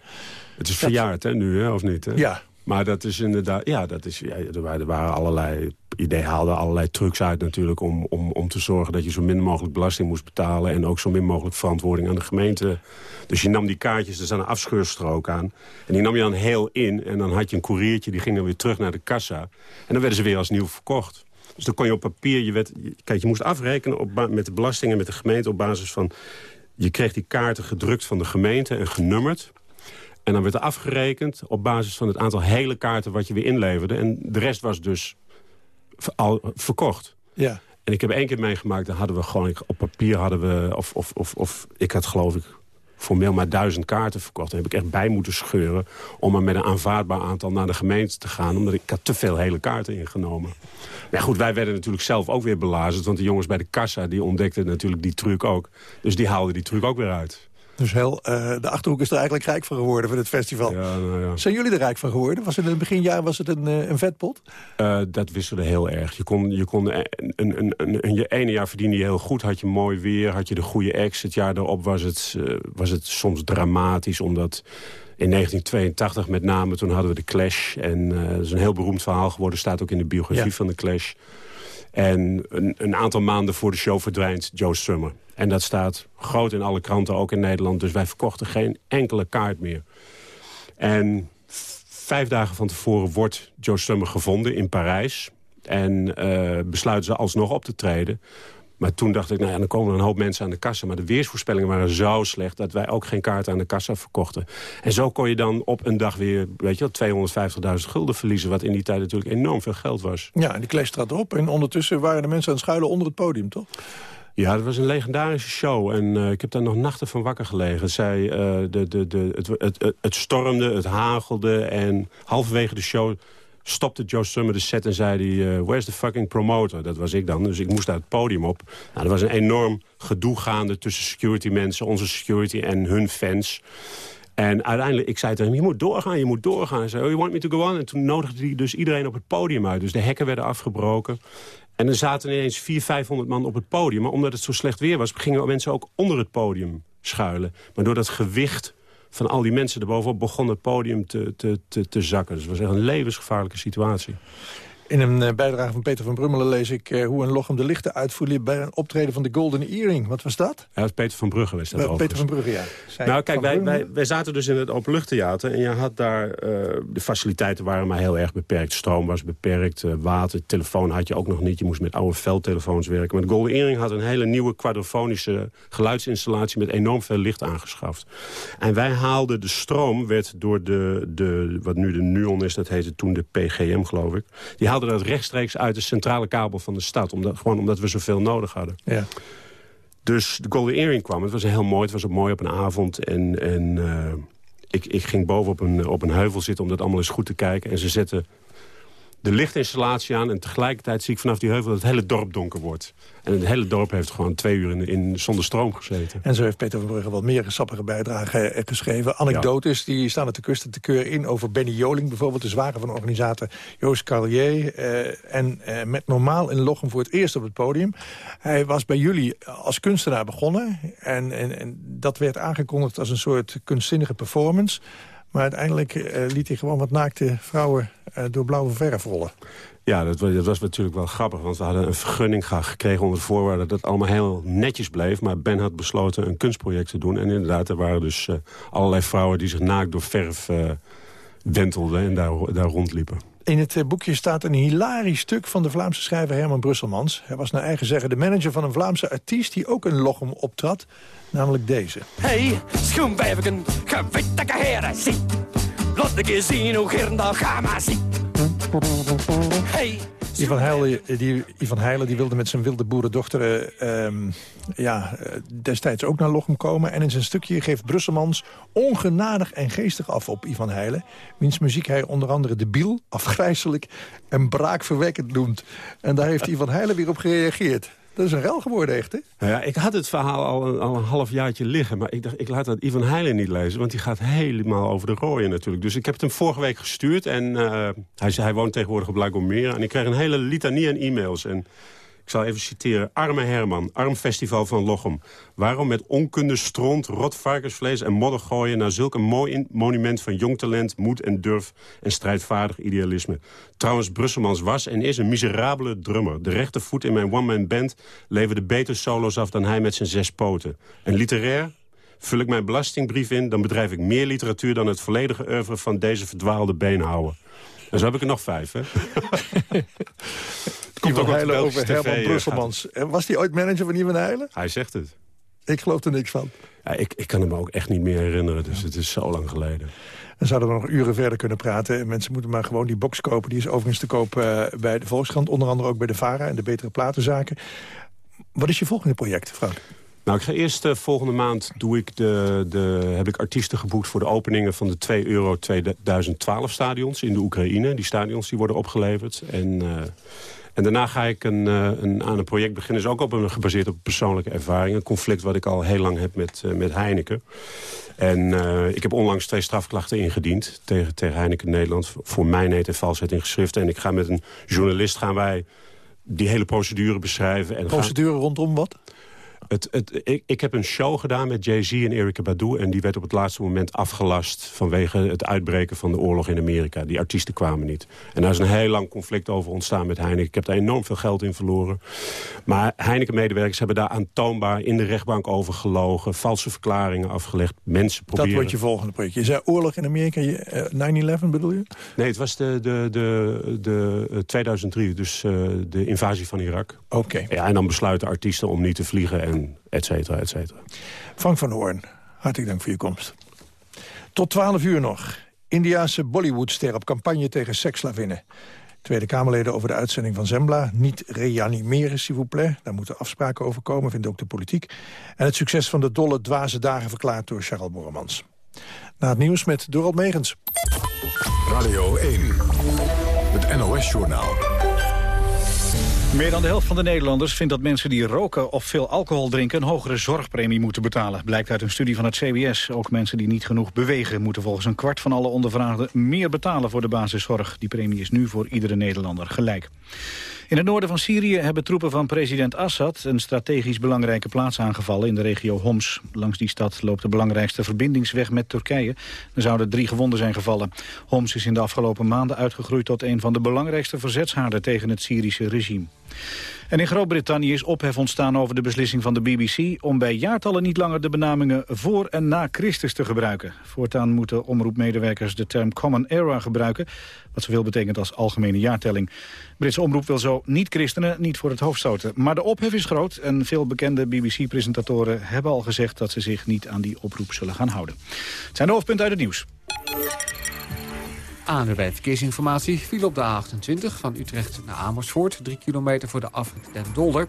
Het is verjaard, hè, nu, hè, of niet? Hè? Ja. Maar dat is inderdaad, ja, dat is, ja, er waren allerlei, idee haalde allerlei trucs uit natuurlijk om, om, om te zorgen dat je zo min mogelijk belasting moest betalen en ook zo min mogelijk verantwoording aan de gemeente. Dus je nam die kaartjes, er zat een afscheurstrook aan en die nam je dan heel in en dan had je een koeriertje, die ging dan weer terug naar de kassa en dan werden ze weer als nieuw verkocht. Dus dan kon je op papier, je werd, kijk, je moest afrekenen op, met de belastingen met de gemeente op basis van, je kreeg die kaarten gedrukt van de gemeente en genummerd. En dan werd er afgerekend op basis van het aantal hele kaarten wat je weer inleverde. En de rest was dus al verkocht. Ja. En ik heb één keer meegemaakt, dan hadden we gewoon op papier hadden we, of, of, of, of ik had geloof ik formeel maar duizend kaarten verkocht. Daar heb ik echt bij moeten scheuren om er met een aanvaardbaar aantal naar de gemeente te gaan. Omdat ik, ik had te veel hele kaarten ingenomen. Maar goed, wij werden natuurlijk zelf ook weer belazerd. Want de jongens bij de kassa die ontdekten natuurlijk die truc ook. Dus die haalden die truc ook weer uit. Dus heel, uh, de Achterhoek is er eigenlijk rijk van geworden van het festival. Ja, nou ja. Zijn jullie er rijk van geworden? Was het in het beginjaar was het een, uh, een vetpot? Uh, dat wisselde heel erg. Je kon, je kon een, een, een, je ene jaar verdiende je heel goed. Had je mooi weer, had je de goede ex. Het jaar daarop was het, was het soms dramatisch. Omdat in 1982 met name, toen hadden we de Clash. En dat is een heel beroemd verhaal geworden. Staat ook in de biografie ja. van de Clash. En een, aantal maanden voor de show verdwijnt Joe Strummer. En dat staat groot in alle kranten, ook in Nederland. Dus wij verkochten geen enkele kaart meer. En vijf dagen van tevoren wordt Joe Strummer gevonden in Parijs. En uh, besluiten ze alsnog op te treden. Maar toen dacht ik, nou ja, dan komen er een hoop mensen aan de kassa. Maar de weersvoorspellingen waren zo slecht... dat wij ook geen kaarten aan de kassa verkochten. En zo kon je dan op een dag weer, weet je wel, 250.000 gulden verliezen... wat in die tijd natuurlijk enorm veel geld was. Ja, en die clash trad erop. En ondertussen waren de mensen aan het schuilen onder het podium, toch? Ja, dat was een legendarische show. En uh, ik heb daar nog nachten van wakker gelegen. Zij, uh, de, de, de, het, het, het stormde, het hagelde. En halverwege de show stopte Joe Strummer de set en zei hij... Uh, where's the fucking promoter? Dat was ik dan. Dus ik moest naar het podium op. Nou, er was een enorm gedoe gaande tussen security mensen... onze security en hun fans. En uiteindelijk, ik zei tegen hem, je moet doorgaan, je moet doorgaan. Hij zei, oh, you want me to go on? En toen nodigde hij dus iedereen op het podium uit. Dus de hekken werden afgebroken. En er zaten ineens 400, 500 man op het podium. Maar omdat het zo slecht weer was, gingen mensen ook onder het podium schuilen. Maar door dat gewicht van al die mensen erbovenop begon het podium te, te, te, te zakken. Dus het was echt een levensgevaarlijke situatie. In een uh, bijdrage van Peter van Brummelen lees ik uh, hoe een Lochem de lichten uitvoerde bij een optreden van de Golden Earring. Wat was dat? Ja, dat Peter van Brugge was dat uh, Peter van Brugge, ja. Zij nou, kijk, wij, wij, wij, zaten dus in het openluchttheater en je had daar, de faciliteiten waren maar heel erg beperkt. Stroom was beperkt, water, telefoon had je ook nog niet. Je moest met oude veldtelefoons werken. Maar de Golden Earring had een hele nieuwe quadrofonische geluidsinstallatie met enorm veel licht aangeschaft. En wij haalden de stroom, werd door de, de wat nu de Nuon is, dat heette toen de PGM geloof ik. Die dat rechtstreeks uit de centrale kabel van de stad. Omdat, gewoon omdat we zoveel nodig hadden. Ja. Dus de Golden Earring kwam. Het was heel mooi. Het was ook mooi op een avond. En, en uh, ik, ik ging boven op een, op een heuvel zitten om dat allemaal eens goed te kijken. En ze zetten de lichtinstallatie aan. En tegelijkertijd zie ik vanaf die heuvel dat het hele dorp donker wordt. En het hele dorp heeft gewoon twee uur in, in, zonder stroom gezeten. En zo heeft Peter van Brugge wat meer sappige bijdragen geschreven. Anekdotes die staan at de kust te keur in over Benny Joling. Bijvoorbeeld de zwager van de organisator Joost Carlier. Uh, en uh, met Normaal in Lochem voor het eerst op het podium. Hij was bij jullie als kunstenaar begonnen. En, en, en dat werd aangekondigd als een soort kunstzinnige performance. Maar uiteindelijk uh, liet hij gewoon wat naakte vrouwen uh, door blauwe verf rollen. Ja, dat was, dat was, natuurlijk wel grappig. Want we hadden een vergunning gekregen onder de voorwaarde dat het allemaal heel netjes bleef. Maar Ben had besloten een kunstproject te doen. En inderdaad, er waren dus uh, allerlei vrouwen die zich naakt door verf wentelden en daar, daar rondliepen. In het eh, boekje staat een hilarisch stuk van de Vlaamse schrijver Herman Brusselmans. Hij was naar eigen zeggen de manager van een Vlaamse artiest... die ook een lochem optrad, namelijk deze. Hey, schoenbijverken, gewitte heren, zie. Laat een keer zien hoe Gerndal ga maar zie. Hey, Ivan Heijlen, die, Ivan die wilde met zijn wilde boerendochter eh, ehm, ja, eh, destijds ook naar Lochem komen. En in zijn stukje geeft Brusselmans ongenadig en geestig af op Ivan Heijlen. Wiens muziek hij onder andere debiel, afgrijzelijk en braakverwekkend noemt. En daar heeft Ivan Heijlen weer op gereageerd. Dat is een rel geworden echt, hè? Nou ja, ik had het verhaal al een, al een half jaartje liggen. Maar ik dacht, ik laat dat Ivan Heilen niet lezen. Want die gaat helemaal over de rooien natuurlijk. Dus ik heb het hem vorige week gestuurd. En uh, hij, hij woont tegenwoordig op Lagomera. En ik kreeg een hele litanie aan e-mails. En ik zal even citeren. Arme Herman, arm festival van Lochem. Waarom met onkunde, stront, rot varkensvlees en modder gooien... naar zulk een mooi monument van jong talent, moed en durf... en strijdvaardig idealisme. Trouwens, Brusselmans was en is een miserabele drummer. De rechtervoet in mijn one-man band leverde beter solo's af... dan hij met zijn zes poten. En literair? Vul ik mijn belastingbrief in... dan bedrijf ik meer literatuur dan het volledige oeuvre... van deze verdwaalde beenhouwer. En zo heb ik er nog vijf, hè? komt ook Heilen over Herman Brusselmans. Was hij ooit manager van Ivan Heilen? Hij zegt het. Ik geloof er niks van. Ja, ik, ik kan hem ook echt niet meer herinneren, dus het is zo lang geleden. Dan zouden we nog uren verder kunnen praten. Mensen moeten maar gewoon die box kopen. Die is overigens te koop uh, bij de Volkskrant. Onder andere ook bij de VARA en de Betere Platenzaken. Wat is je volgende project, Frank? Nou, ik ga eerst uh, volgende maand doe ik de, de, heb ik artiesten geboekt voor de openingen van de 2 euro 2012 stadions in de Oekraïne. Die stadions die worden opgeleverd. En... Uh, en daarna ga ik een, een, aan een project beginnen. is ook op een, gebaseerd op persoonlijke ervaring. Een conflict wat ik al heel lang heb met, met Heineken. En ik heb onlangs twee strafklachten ingediend tegen, tegen Heineken Nederland... voor mijnheid en valsheid in geschriften. En ik ga met een journalist gaan wij die hele procedure beschrijven. En procedure rondom wat? Het, het, ik, ik, heb een show gedaan met Jay-Z en Erika Badu... en die werd op het laatste moment afgelast... vanwege het uitbreken van de oorlog in Amerika. Die artiesten kwamen niet. En daar is een heel lang conflict over ontstaan met Heineken. Ik heb daar enorm veel geld in verloren. Maar Heineken-medewerkers hebben daar aantoonbaar... in de rechtbank over gelogen, valse verklaringen afgelegd. Mensen proberen... Dat wordt je volgende project. Je zei oorlog in Amerika, uh, 9-11 bedoel je? Nee, het was de, de, de, de, uh, 2003, dus uh, de invasie van Irak. Oké. Ja, en dan besluiten artiesten om niet te vliegen... En et cetera, et cetera. Frank van Hoorn, hartelijk dank voor je komst. Tot 12 uur nog. Indiaanse Bollywoodster op campagne tegen seksslavinnen. Tweede Kamerleden over de uitzending van Zembla. Niet reanimeren, s'il vous plaît. Daar moeten afspraken over komen, vindt ook de politiek. En het succes van de dolle dwaze dagen verklaard door Charles Borremans. Na het nieuws met Dorald Megens. Radio 1, het NOS-journaal. Meer dan de helft van de Nederlanders vindt dat mensen die roken of veel alcohol drinken een hogere zorgpremie moeten betalen. Blijkt uit een studie van het CBS. Ook mensen die niet genoeg bewegen moeten volgens een kwart van alle ondervraagden meer betalen voor de basiszorg. Die premie is nu voor iedere Nederlander gelijk. In het noorden van Syrië hebben troepen van president Assad... een strategisch belangrijke plaats aangevallen in de regio Homs. Langs die stad loopt de belangrijkste verbindingsweg met Turkije. Er zouden drie gewonden zijn gevallen. Homs is in de afgelopen maanden uitgegroeid tot een van de belangrijkste verzetshaarden tegen het Syrische regime. En in Groot-Brittannië is ophef ontstaan over de beslissing van de BBC... om bij jaartallen niet langer de benamingen voor en na Christus te gebruiken. Voortaan moeten omroepmedewerkers de term Common Era gebruiken... wat zoveel betekent als algemene jaartelling. Britse omroep wil zo niet-christenen niet voor het hoofd stoten. Maar de ophef is groot en veel bekende BBC-presentatoren hebben al gezegd... dat ze zich niet aan die oproep zullen gaan houden. Het zijn de hoofdpunten uit het nieuws. ANWB Verkeersinformatie viel op de A28 van Utrecht naar Amersfoort. Drie kilometer voor de afrit Den Dolder.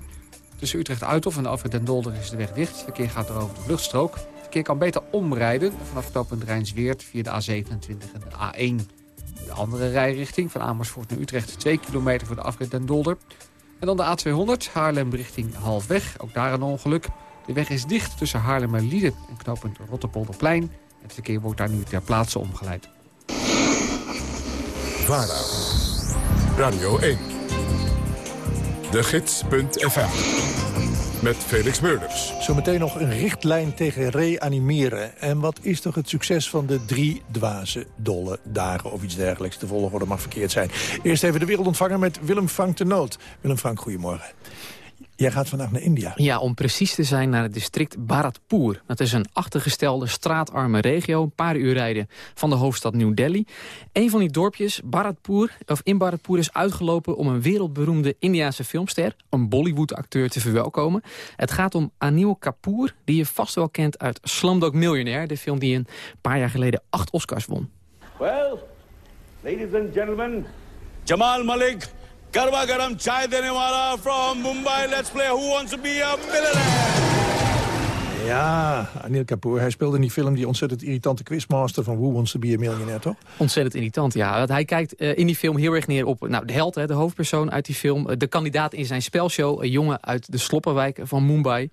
Tussen Utrecht-Uithof en de afrit Den Dolder is de weg dicht. Het verkeer gaat er over de vluchtstrook. Het verkeer kan beter omrijden vanaf knooppunt Rijnsweert via de A27 en de A1. De andere rijrichting van Amersfoort naar Utrecht 2 kilometer voor de afrit Den Dolder. En dan de A200 Haarlem richting Halfweg. Ook daar een ongeluk. De weg is dicht tussen Haarlem en Lieden en knooppunt Rotterpolderplein. Het verkeer wordt daar nu ter plaatse omgeleid. Radio 1. De Gids.fm. Met Felix Meurders. Zometeen nog een richtlijn tegen reanimeren. En wat is toch het succes van de drie dwaze dolle dagen of iets dergelijks? De volgorde mag verkeerd zijn. Eerst even de wereldontvanger met Willem Frank de Noot. Willem Frank, goedemorgen. Jij gaat vandaag naar India. Ja, om precies te zijn naar het district Bharatpur. Dat is een achtergestelde straatarme regio, een paar uur rijden van de hoofdstad New Delhi. Een van die dorpjes, Bharatpur, of in Bharatpur, is uitgelopen om een wereldberoemde Indiaanse filmster, een Bollywood-acteur, te verwelkomen. Het gaat om Anil Kapoor, die je vast wel kent uit Slumdog Millionaire, de film die een paar jaar geleden acht Oscars won. Well, ladies and gentlemen, Jamal Malik, garba garam chai dene wala from Mumbai. Let's play Who Wants to Be a Millionaire. Ja, Anil Kapoor. Hij speelde in die film die ontzettend irritante quizmaster... van Who Wants to Be a Millionaire, toch? Ontzettend irritant, ja. Want hij kijkt eh, in die film heel erg neer op nou, de held, hè, de hoofdpersoon uit die film. eh, de kandidaat in zijn spelshow, een jongen uit de sloppenwijk van Mumbai.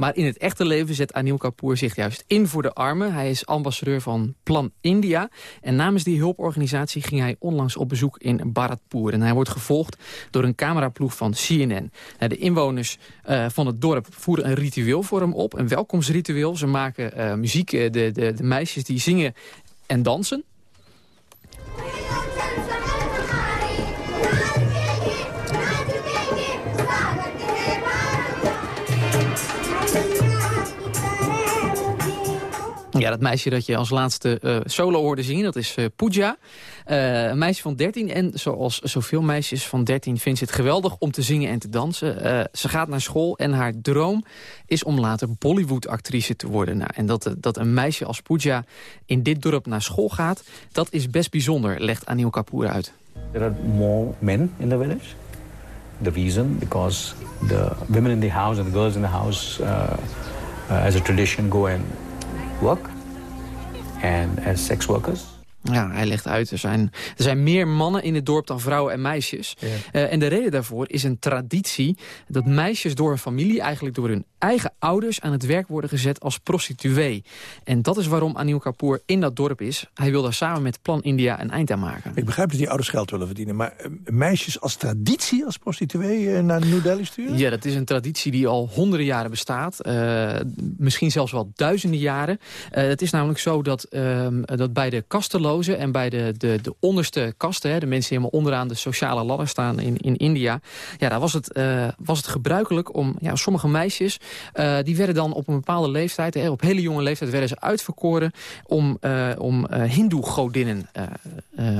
Maar in het echte leven zet Anil Kapoor zich juist in voor de armen. Hij is ambassadeur van Plan India. En namens die hulporganisatie ging hij onlangs op bezoek in Bharatpur. En hij wordt gevolgd door een cameraploeg van CNN. Nou, de inwoners eh, van het dorp voeren een ritueel voor hem op. Een welkomsritueel. Ze maken eh, muziek. eh, de, de, de meisjes die zingen en dansen. Ja, dat meisje dat je als laatste eh, solo hoorde zingen, dat is eh Pooja. Eh, een meisje van 13 en zoals zoveel meisjes van 13 vindt ze het geweldig om te zingen en te dansen. Ze gaat naar school en haar droom is om later Bollywood-actrice te worden. Nou, en dat, dat een meisje als Pooja in dit dorp naar school gaat, dat is best bijzonder, legt Anil Kapoor uit. There are more men in the village. The reason, because the women in the house and the girls in the house, uh, uh, as a tradition, go and work and as sex workers. Ja, hij legt uit, er zijn, er zijn meer mannen in het dorp dan vrouwen en meisjes. Eh, en de reden daarvoor is een traditie dat meisjes door een familie, eigenlijk door hun eigen ouders, aan het werk worden gezet als prostituee. En dat is waarom Anil Kapoor in dat dorp is. Hij wil daar samen met Plan India een eind aan maken. Ik begrijp dat die ouders geld willen verdienen. Maar eh, meisjes als traditie, als prostituee eh, naar New Delhi sturen? Ja, dat is een traditie die al honderden jaren bestaat. Misschien zelfs wel duizenden jaren. Het is namelijk zo dat, ehm, dat bij de en bij de, de, de onderste kasten... Hè, de mensen die helemaal onderaan de sociale ladder staan in, in India... ja, daar was het, eh, was het gebruikelijk om... Ja, sommige meisjes, eh, die werden dan op een bepaalde leeftijd... Hè, op hele jonge leeftijd werden ze uitverkoren... om, eh om hindoe-godinnen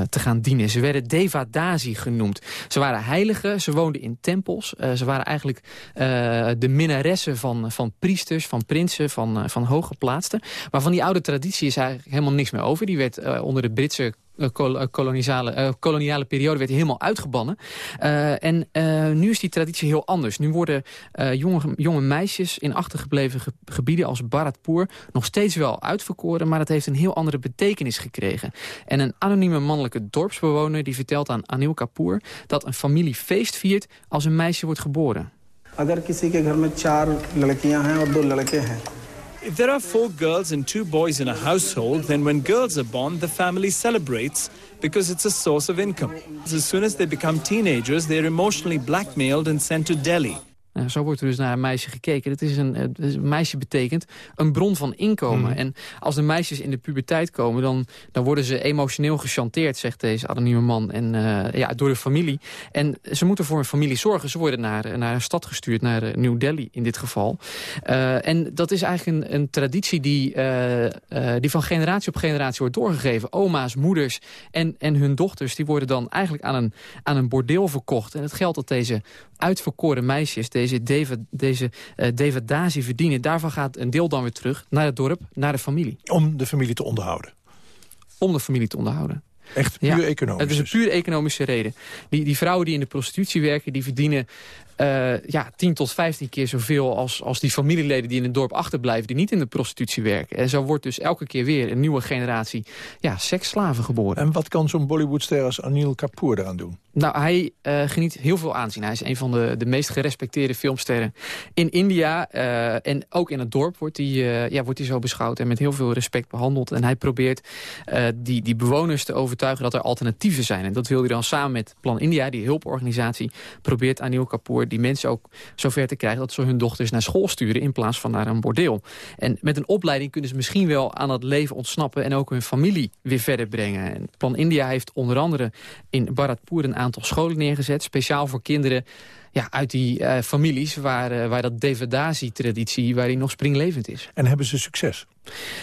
te gaan dienen. Ze werden Devadasi genoemd. Ze waren heiligen, ze woonden in tempels. ze waren eigenlijk de minnaressen van, van priesters, van prinsen, van, van hooggeplaatsten. Maar van die oude traditie is eigenlijk helemaal niks meer over. Die werd eh, de Britse eh, eh, koloniale, eh, koloniale periode werd hij helemaal uitgebannen. En nu is die traditie heel anders. Nu worden jonge, jonge meisjes in achtergebleven gebieden als Bharatpur nog steeds wel uitverkoren, maar dat heeft een heel andere betekenis gekregen. En een anonieme mannelijke dorpsbewoner die vertelt aan Anil Kapoor dat een familie feest viert als een meisje wordt geboren. Als kisi ke ghar mein If there are four girls and two boys in a household, then when girls are born, the family celebrates because it's a source of income. As soon as they become teenagers, they're emotionally blackmailed and sent to Delhi. Nou, zo wordt er dus naar een meisje gekeken. Het is een, eh, dus een meisje betekent een bron van inkomen. Mhm. En als de meisjes in de puberteit komen... dan, dan worden ze emotioneel gechanteerd, zegt deze anonieme man. En, eh, ja, door de familie. En ze moeten voor hun familie zorgen. Ze worden naar, naar een stad gestuurd, naar eh, New Delhi in dit geval. Eh, en dat is eigenlijk een, een traditie die, eh, eh, die van generatie op generatie wordt doorgegeven. Oma's, moeders en, en hun dochters... die worden dan eigenlijk aan een, aan een bordeel verkocht. En het geldt dat deze uitverkoren meisjes... deze, deva, deze devadazi verdienen... daarvan gaat een deel dan weer terug naar het dorp, naar de familie. Om de familie te onderhouden? Om de familie te onderhouden. Echt puur economisch Het is een puur economische reden. Die, die vrouwen die in de prostitutie werken, die verdienen eh, ja, 10 tot 15 keer zoveel als, als die familieleden die in het dorp achterblijven, die niet in de prostitutie werken. En zo wordt dus elke keer weer een nieuwe generatie ja, seksslaven geboren. En wat kan zo'n Bollywoodster als Anil Kapoor eraan doen? Nou, hij eh, geniet heel veel aanzien. Hij is een van de, de meest gerespecteerde filmsterren in India. eh, en ook in het dorp wordt hij, ja, wordt hij zo beschouwd en met heel veel respect behandeld. En hij probeert die, die bewoners te overtuigen dat er alternatieven zijn. En dat wil hij dan samen met Plan India, die hulporganisatie... probeert Anil Kapoor die mensen ook zover te krijgen... dat ze hun dochters naar school sturen in plaats van naar een bordeel. En met een opleiding kunnen ze misschien wel aan het leven ontsnappen... en ook hun familie weer verder brengen. En Plan India heeft onder andere in Bharatpur een aantal scholen neergezet... speciaal voor kinderen ja, uit die eh, families waar, eh, waar dat Devadasi-traditie... waar die nog springlevend is. En hebben ze succes?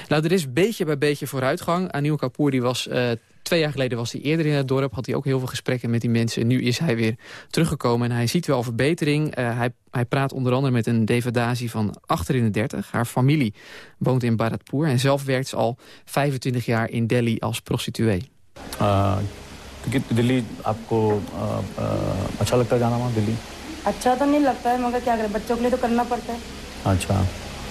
Nou, er is beetje bij beetje vooruitgang. Anil Kapoor die was... eh, Twee jaar geleden was hij eerder in het dorp, had hij ook heel veel gesprekken met die mensen. Nu is hij weer teruggekomen en hij ziet wel verbetering. Eh, hij, hij praat onder andere met een Devadasi van achter in de 30. Haar familie woont in Bharatpur en zelf werkt ze al 25 jaar in Delhi als prostituee. Uh, क्योंकि दिल्ली आपको uh, uh, अच्छा लगता है जाना वहाँ दिल्ली अच्छा तो नहीं लगता है मगर क्या करें बच्चों के लिए तो करना पड़ता है अच्छा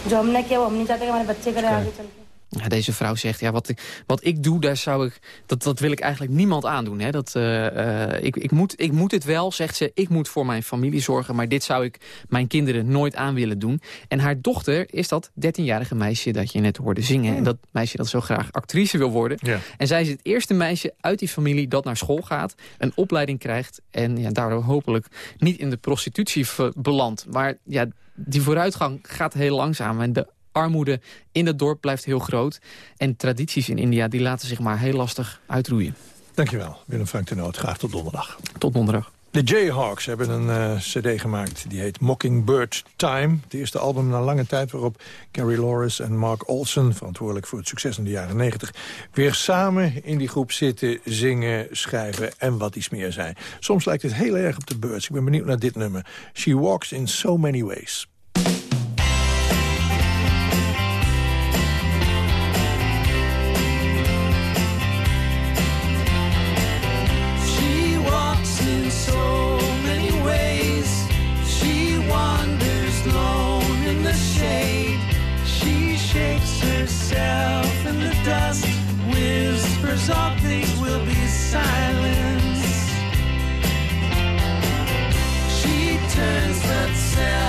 जो हमने किया वो हम नहीं चाहते कि हमारे बच्चे करें आगे चल के ja, deze vrouw zegt, ja, wat, ik, wat ik doe, daar zou ik, dat, dat wil ik eigenlijk niemand aandoen. Hè. Dat, uh, uh, ik, ik, moet, ik moet het wel, zegt ze, ik moet voor mijn familie zorgen... maar dit zou ik mijn kinderen nooit aan willen doen. En haar dochter is dat 13-jarige meisje dat je net hoorde zingen. En dat meisje dat zo graag actrice wil worden. En zij is het eerste meisje uit die familie dat naar school gaat... een opleiding krijgt en ja, daardoor hopelijk niet in de prostitutie belandt. Maar ja, die vooruitgang gaat heel langzaam. En de armoede in het dorp blijft heel groot. En tradities in India die laten zich maar heel lastig uitroeien. Dankjewel, Willem Frank de Noot. Graag tot donderdag. Tot donderdag. De Jayhawks hebben een uh, cd gemaakt, die heet Mockingbird Time. Het eerste album na lange tijd waarop Gary Loris en Mark Olsen... verantwoordelijk voor het succes in de jaren 90... weer samen in die groep zitten, zingen, schrijven en wat iets meer zijn. Soms lijkt het heel erg op de Birds. Ik ben benieuwd naar dit nummer. She Walks in So Many Ways. Whispers of things will be silence. She turns that sound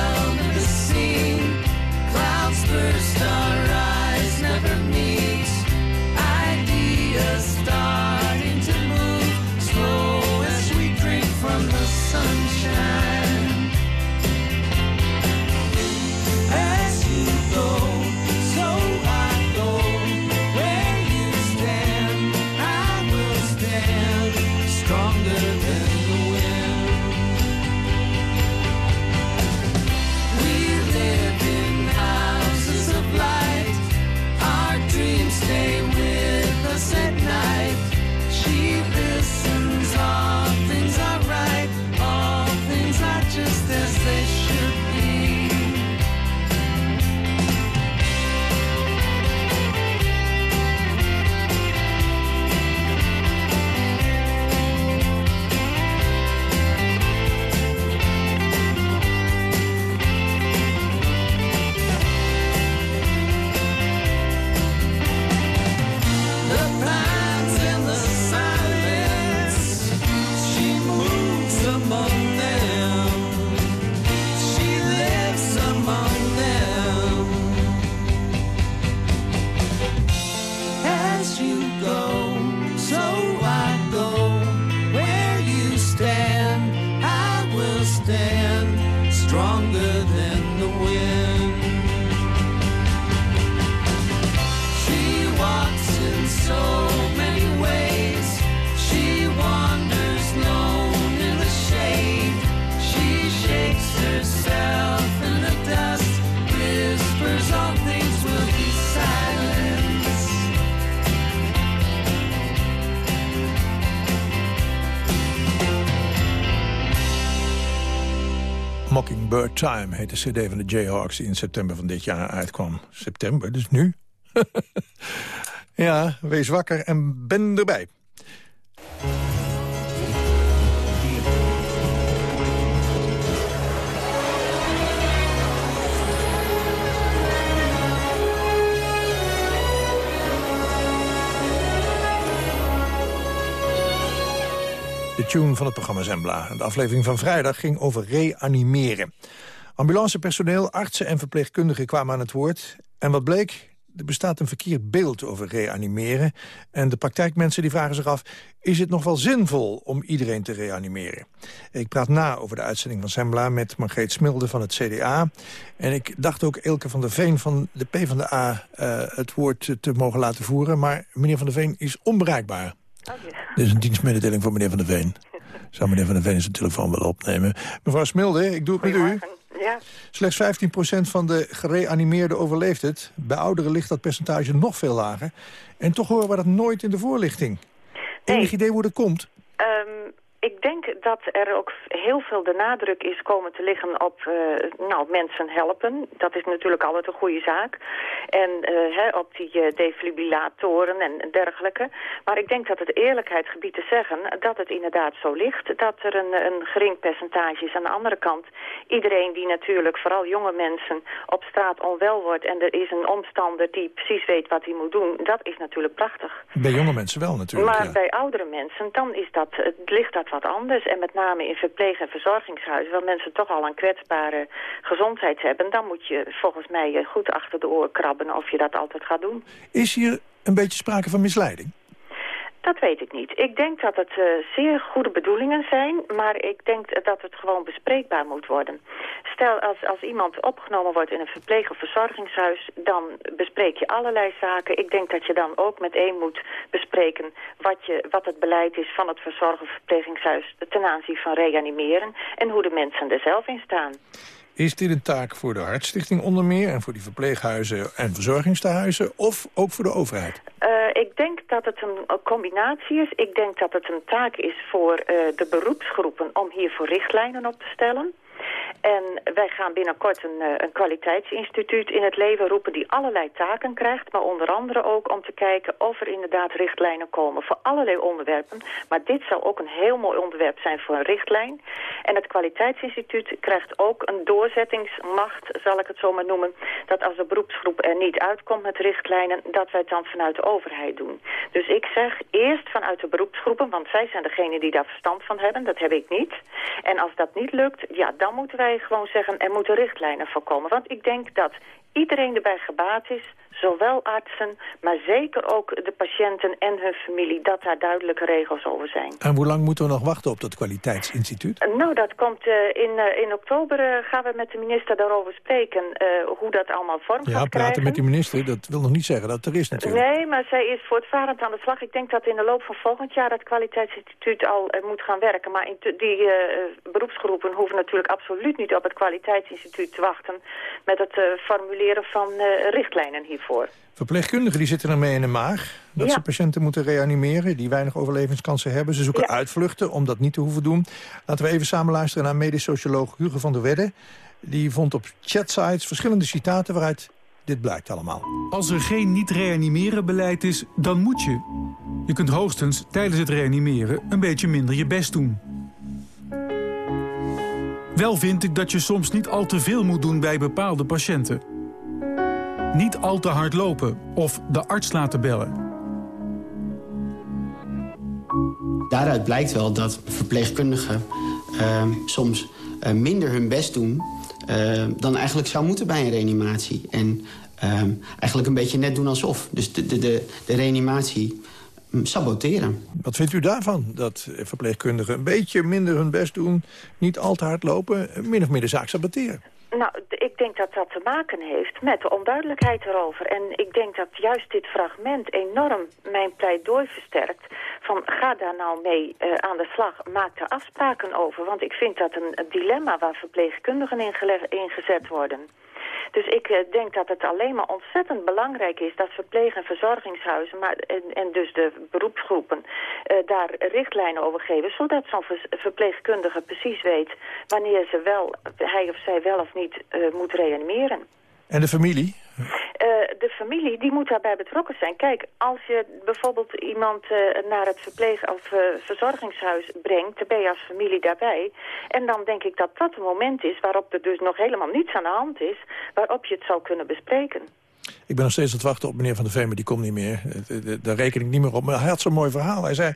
Mockingbird Time heet de cd van de Jayhawks... die in september van dit jaar uitkwam. September, dus nu? ja, wees wakker en ben erbij. De tune van het programma Zembla. De aflevering van vrijdag ging over reanimeren. Ambulancepersoneel, artsen en verpleegkundigen kwamen aan het woord. En wat bleek? Er bestaat een verkeerd beeld over reanimeren. En de praktijkmensen die vragen zich af... is het nog wel zinvol om iedereen te reanimeren? Ik praat na over de uitzending van Zembla met Margreet Smilde van het CDA. En ik dacht ook Elke van der Veen van de PvdA uh, het woord te mogen laten voeren. Maar meneer van der Veen is onbereikbaar. Dit is een dienstmededeling voor meneer Van der Veen. Zou meneer Van der Ven zijn telefoon wel opnemen. Mevrouw Smilde, ik doe het met u. Ja, Slechts 15% van de gereanimeerden overleeft het. Bij ouderen ligt dat percentage nog veel lager. En toch horen we dat nooit in de voorlichting. Enig idee hoe dat komt? ehm, ik denk dat er ook heel veel de nadruk is komen te liggen op eh, nou, mensen helpen. Dat is natuurlijk altijd een goede zaak. En eh, hè, op die eh, defibrillatoren en dergelijke. Maar ik denk dat het eerlijkheid gebiedt te zeggen dat het inderdaad zo ligt. Dat er een, een gering percentage is. Aan de andere kant, iedereen die natuurlijk, vooral jonge mensen, op straat onwel wordt. En er is een omstander die precies weet wat hij moet doen. Dat is natuurlijk prachtig. Bij jonge mensen wel natuurlijk. Maar ja. bij oudere mensen, dan is dat, het ligt dat wat anders. En met name in verpleeg- en verzorgingshuizen, waar mensen toch al een kwetsbare gezondheid hebben, dan moet je volgens mij goed achter de oren krabben of je dat altijd gaat doen. Is hier een beetje sprake van misleiding? Dat weet ik niet. Ik denk dat het eh, zeer goede bedoelingen zijn, maar ik denk dat het gewoon bespreekbaar moet worden. Stel, als, als iemand opgenomen wordt in een verpleeg- of verzorgingshuis, dan bespreek je allerlei zaken. Ik denk dat je dan ook met één moet bespreken wat, je, wat het beleid is van het verzorg- of verplegingshuis ten aanzien van reanimeren en hoe de mensen er zelf in staan. Is dit een taak voor de Hartstichting onder meer... en voor die verpleeghuizen en verzorgingstehuizen... of ook voor de overheid? Eh, ik denk dat het een, combinatie is. Ik denk dat het een taak is voor eh, de beroepsgroepen om hiervoor richtlijnen op te stellen. En wij gaan binnenkort een, eh, een kwaliteitsinstituut in het leven roepen die allerlei taken krijgt. Maar onder andere ook om te kijken of er inderdaad richtlijnen komen voor allerlei onderwerpen. Maar dit zou ook een heel mooi onderwerp zijn voor een richtlijn. En het kwaliteitsinstituut krijgt ook een doorzettingsmacht, zal ik het zo maar noemen. Dat als de beroepsgroep er niet uitkomt met richtlijnen, dat wij het dan vanuit de overheid doen. Dus ik zeg eerst vanuit de beroepsgroepen, want zij zijn degene die daar verstand van hebben. Dat heb ik niet. En als dat niet lukt, ja, dan moeten wij gewoon zeggen, er moeten richtlijnen voor komen. Want ik denk dat iedereen erbij gebaat is, zowel artsen, maar zeker ook de patiënten en hun familie, dat daar duidelijke regels over zijn. En hoe lang moeten we nog wachten op dat kwaliteitsinstituut? Uh, Nou, dat komt uh, in, uh, in oktober gaan we met de minister daarover spreken, hoe dat allemaal vorm ja, gaat praten krijgen. met die minister, dat wil nog niet zeggen dat het er is natuurlijk. Nee, maar zij is voortvarend aan de slag. Ik denk dat in de loop van volgend jaar dat kwaliteitsinstituut al moet gaan werken. Maar in die uh, beroepsgroepen hoeven natuurlijk absoluut niet op het kwaliteitsinstituut te wachten met het uh, formuleren van uh, richtlijnen hiervoor. Verpleegkundigen die zitten ermee in de maag. Dat Ja. ze patiënten moeten reanimeren die weinig overlevingskansen hebben. Ze zoeken Ja. uitvluchten om dat niet te hoeven doen. Laten we even samen luisteren naar medisch socioloog Hugo van der Wedde. Die vond op chatsites verschillende citaten waaruit dit blijkt allemaal. Als er geen niet-reanimeren beleid is, dan moet je. Je kunt hoogstens tijdens het reanimeren een beetje minder je best doen. Wel vind ik dat je soms niet al te veel moet doen bij bepaalde patiënten. Niet al te hard lopen of de arts laten bellen. Daaruit blijkt wel dat verpleegkundigen uh, soms uh, minder hun best doen... Uh, dan eigenlijk zou moeten bij een reanimatie. En eigenlijk een beetje net doen alsof. Dus de, de, de, de reanimatie um, saboteren. Wat vindt u daarvan? Dat verpleegkundigen een beetje minder hun best doen... niet al te hard lopen, min of meer de zaak saboteren? Nou, ik denk dat dat te maken heeft met de onduidelijkheid erover. En ik denk dat juist dit fragment enorm mijn pleidooi versterkt... van ga daar nou mee uh, aan de slag, maak er afspraken over. Want ik vind dat een, een dilemma waar verpleegkundigen in ingezet worden. Dus ik uh, denk dat het alleen maar ontzettend belangrijk is dat verpleeg- en verzorgingshuizen maar, en, dus de beroepsgroepen uh, daar richtlijnen over geven. Zodat zo'n ver verpleegkundige precies weet wanneer ze wel, hij of zij wel of niet uh, moet reanimeren. En de familie? Uh, de familie die moet daarbij betrokken zijn. Kijk, als je bijvoorbeeld iemand uh, naar het verpleeg- of uh, verzorgingshuis brengt, dan ben je als familie daarbij. En dan denk ik dat dat een moment is waarop er dus nog helemaal niets aan de hand is, waarop je het zou kunnen bespreken. Ik ben nog steeds aan het wachten op meneer Van der Veen, die komt niet meer. Daar reken ik niet meer op. Maar hij had zo'n mooi verhaal. Hij zei,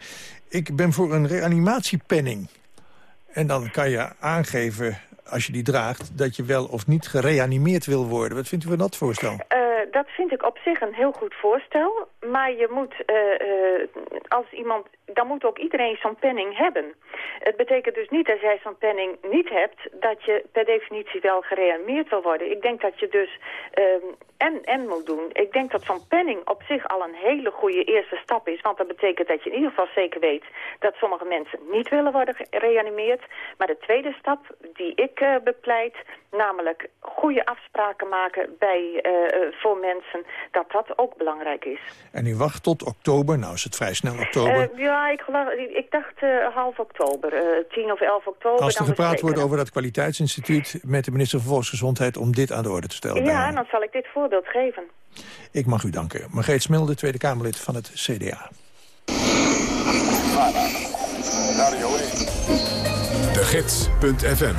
ik ben voor een reanimatiepenning. En dan kan je aangeven als je die draagt, dat je wel of niet gereanimeerd wil worden. Wat vindt u van dat voorstel? Uh, dat vind ik op zich een heel goed voorstel. Maar je moet, uh, uh, als iemand dan moet ook iedereen zo'n penning hebben. Het betekent dus niet als jij zo'n penning niet hebt... dat je per definitie wel gereanimeerd wil worden. Ik denk dat je dus ehm, en, en moet doen. Ik denk dat zo'n penning op zich al een hele goede eerste stap is. Want dat betekent dat je in ieder geval zeker weet... dat sommige mensen niet willen worden gereanimeerd. Maar de tweede stap die ik eh, bepleit... namelijk goede afspraken maken bij, eh, voor mensen... dat dat ook belangrijk is. En u wacht tot oktober. Nou is het vrij snel oktober. Ja, ik, ik dacht half oktober, eh 10 of 11 oktober. Als er gepraat wordt over dat kwaliteitsinstituut... met de minister van Volksgezondheid om dit aan de orde te stellen. Ja, dan zal ik dit voorbeeld geven. Ik mag u danken. Margreet Smilde, Tweede Kamerlid van het CDA. De Gids.fm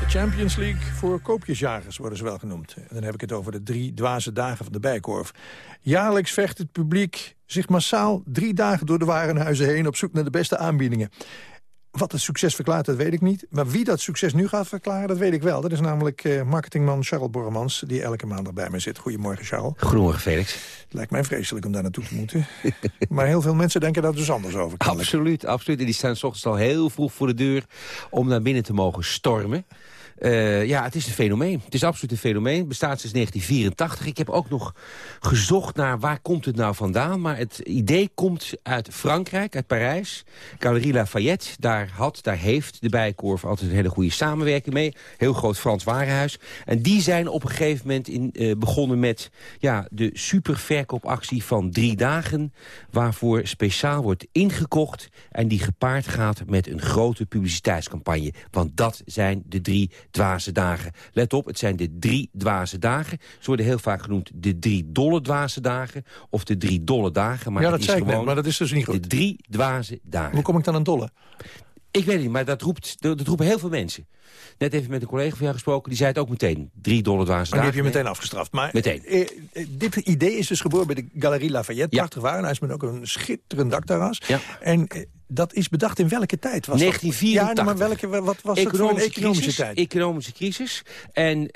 De Champions League voor koopjesjagers worden ze wel genoemd. En dan heb ik het over de drie dwaze dagen van de Bijkorf. Jaarlijks vecht het publiek zich massaal drie dagen door de warenhuizen heen... op zoek naar de beste aanbiedingen. Wat het succes verklaart, dat weet ik niet. Maar wie dat succes nu gaat verklaren, dat weet ik wel. Dat is namelijk eh, marketingman Charles Borremans... die elke maandag bij mij zit. Goedemorgen, Charles. Goedemorgen, Felix. Het lijkt mij vreselijk om daar naartoe te moeten. maar heel veel mensen denken daar dus anders over. Absoluut, absoluut. En die staan s ochtends al heel vroeg voor de deur om naar binnen te mogen stormen. Eh, ja, het is een fenomeen. Het is absoluut een fenomeen. Bestaat sinds 1984. Ik heb ook nog gezocht naar waar komt het nou vandaan. Maar het idee komt uit Frankrijk, uit Parijs. Galerie Lafayette, daar had, daar heeft de Bijenkorf altijd een hele goede samenwerking mee. Heel groot Frans warenhuis. En die zijn op een gegeven moment in, eh, begonnen met ja, de superverkoopactie van drie dagen. Waarvoor speciaal wordt ingekocht en die gepaard gaat met een grote publiciteitscampagne. Want dat zijn de drie dwaze dagen. Let op, het zijn de drie dwaze dagen. Ze worden heel vaak genoemd de drie dolle dwaze dagen. Of de drie dolle dagen. Maar Ja, het dat is zei ik net, gewoon maar dat is dus niet goed. De drie dwaze dagen. Hoe kom ik dan aan dolle? Ik weet niet, maar dat, roept, dat dat roepen heel veel mensen. Net even met een collega van jou gesproken, die zei het ook meteen. Drie dwaze Maar dagen. die heb je meteen afgestraft. Maar Meteen. eh, eh, dit idee is dus geboren bij de Galerie Lafayette. Prachtig warenhuis met ook een schitterend dakterras. En eh, dat is bedacht in welke tijd? Was dat? 1984. Ja, maar welke, wat was het voor een economische crisis, tijd? Economische crisis. En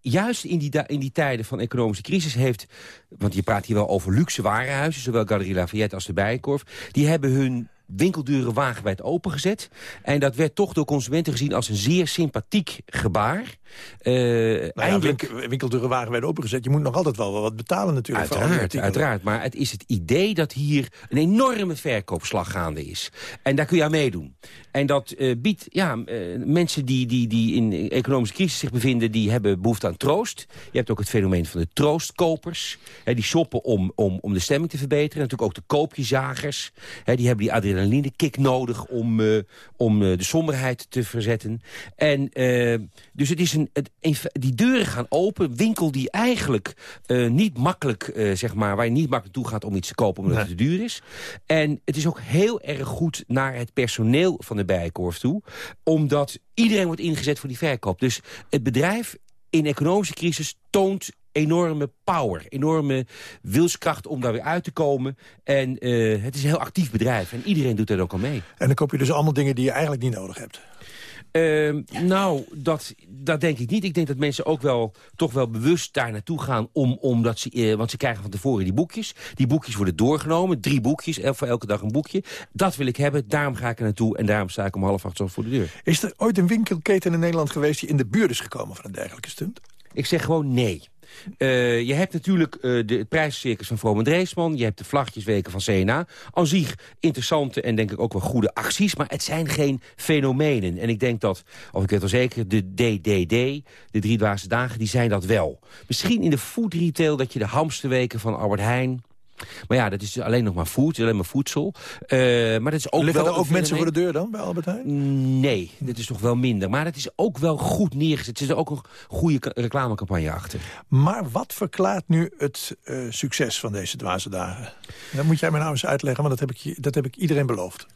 juist in die, in die tijden van economische crisis heeft... want je praat hier wel over luxe warenhuizen... zowel Galerie Lafayette als de Bijenkorf... die hebben hun winkeldeuren wagenwijd opengezet. En dat werd toch door consumenten gezien als een zeer sympathiek gebaar. Eh, Nou ja, eindelijk... winkel- winkeldeuren waren werden opengezet. Je moet nog altijd wel wat betalen natuurlijk. Uiteraard, uiteraard. Maar het is het idee dat hier een enorme verkoopslag gaande is. En daar kun je aan meedoen. En dat eh, biedt ja, eh, mensen die, die, die in economische crisis zich bevinden... die hebben behoefte aan troost. Je hebt ook het fenomeen van de troostkopers. Hè, die shoppen om, om, om de stemming te verbeteren. Natuurlijk ook de koopjezagers. Hè, die hebben die adrenaline-kick nodig om, om de somberheid te verzetten. En dus het is een, het, een- die deuren gaan open. Winkel die eigenlijk eh, niet makkelijk, eh, zeg maar, waar je niet makkelijk toe gaat om iets te kopen omdat het te duur is. En het is ook heel erg goed naar het personeel van de Bijenkorf toe. Omdat iedereen wordt ingezet voor die verkoop. Dus het bedrijf in economische crisis toont enorme power, enorme wilskracht om daar weer uit te komen. En eh, het is een heel actief bedrijf en iedereen doet er ook al mee. En dan koop je dus allemaal dingen die je eigenlijk niet nodig hebt. Ehm, nou, dat, dat denk ik niet. Ik denk dat mensen ook wel toch wel bewust daar naartoe gaan. Om, omdat ze, eh, want ze krijgen van tevoren die boekjes. Die boekjes worden doorgenomen. Drie boekjes, el- voor elke dag een boekje. Dat wil ik hebben, daarom ga ik er naartoe. En daarom sta ik om half acht zo voor de deur. Is er ooit een winkelketen in Nederland geweest... die in de buurt is gekomen van een dergelijke stunt? Ik zeg gewoon nee. Eh, je hebt natuurlijk eh, de, het van Vroom en Dreesman. Je hebt de vlagjesweken van CNA. Aan zich interessante en denk ik ook wel goede acties. Maar het zijn geen fenomenen. En ik denk dat, of ik weet wel zeker, de DDD, de Drie Dwaze Dagen, die zijn dat wel. Misschien in de food retail dat je de hamsterweken van Albert Heijn... Maar ja, dat is alleen nog maar food, alleen maar voedsel. Eh, maar dat is ook Liggen wel er ook mensen voor de deur dan, bij Albert Heijn? Nee, dat is toch wel minder. Maar het is ook wel goed neergezet. Er zit ook een goede reclamecampagne achter. Maar wat verklaart nu het eh, succes van deze dwaze dagen? Dat moet jij me nou eens uitleggen, want dat heb ik, dat heb ik iedereen beloofd.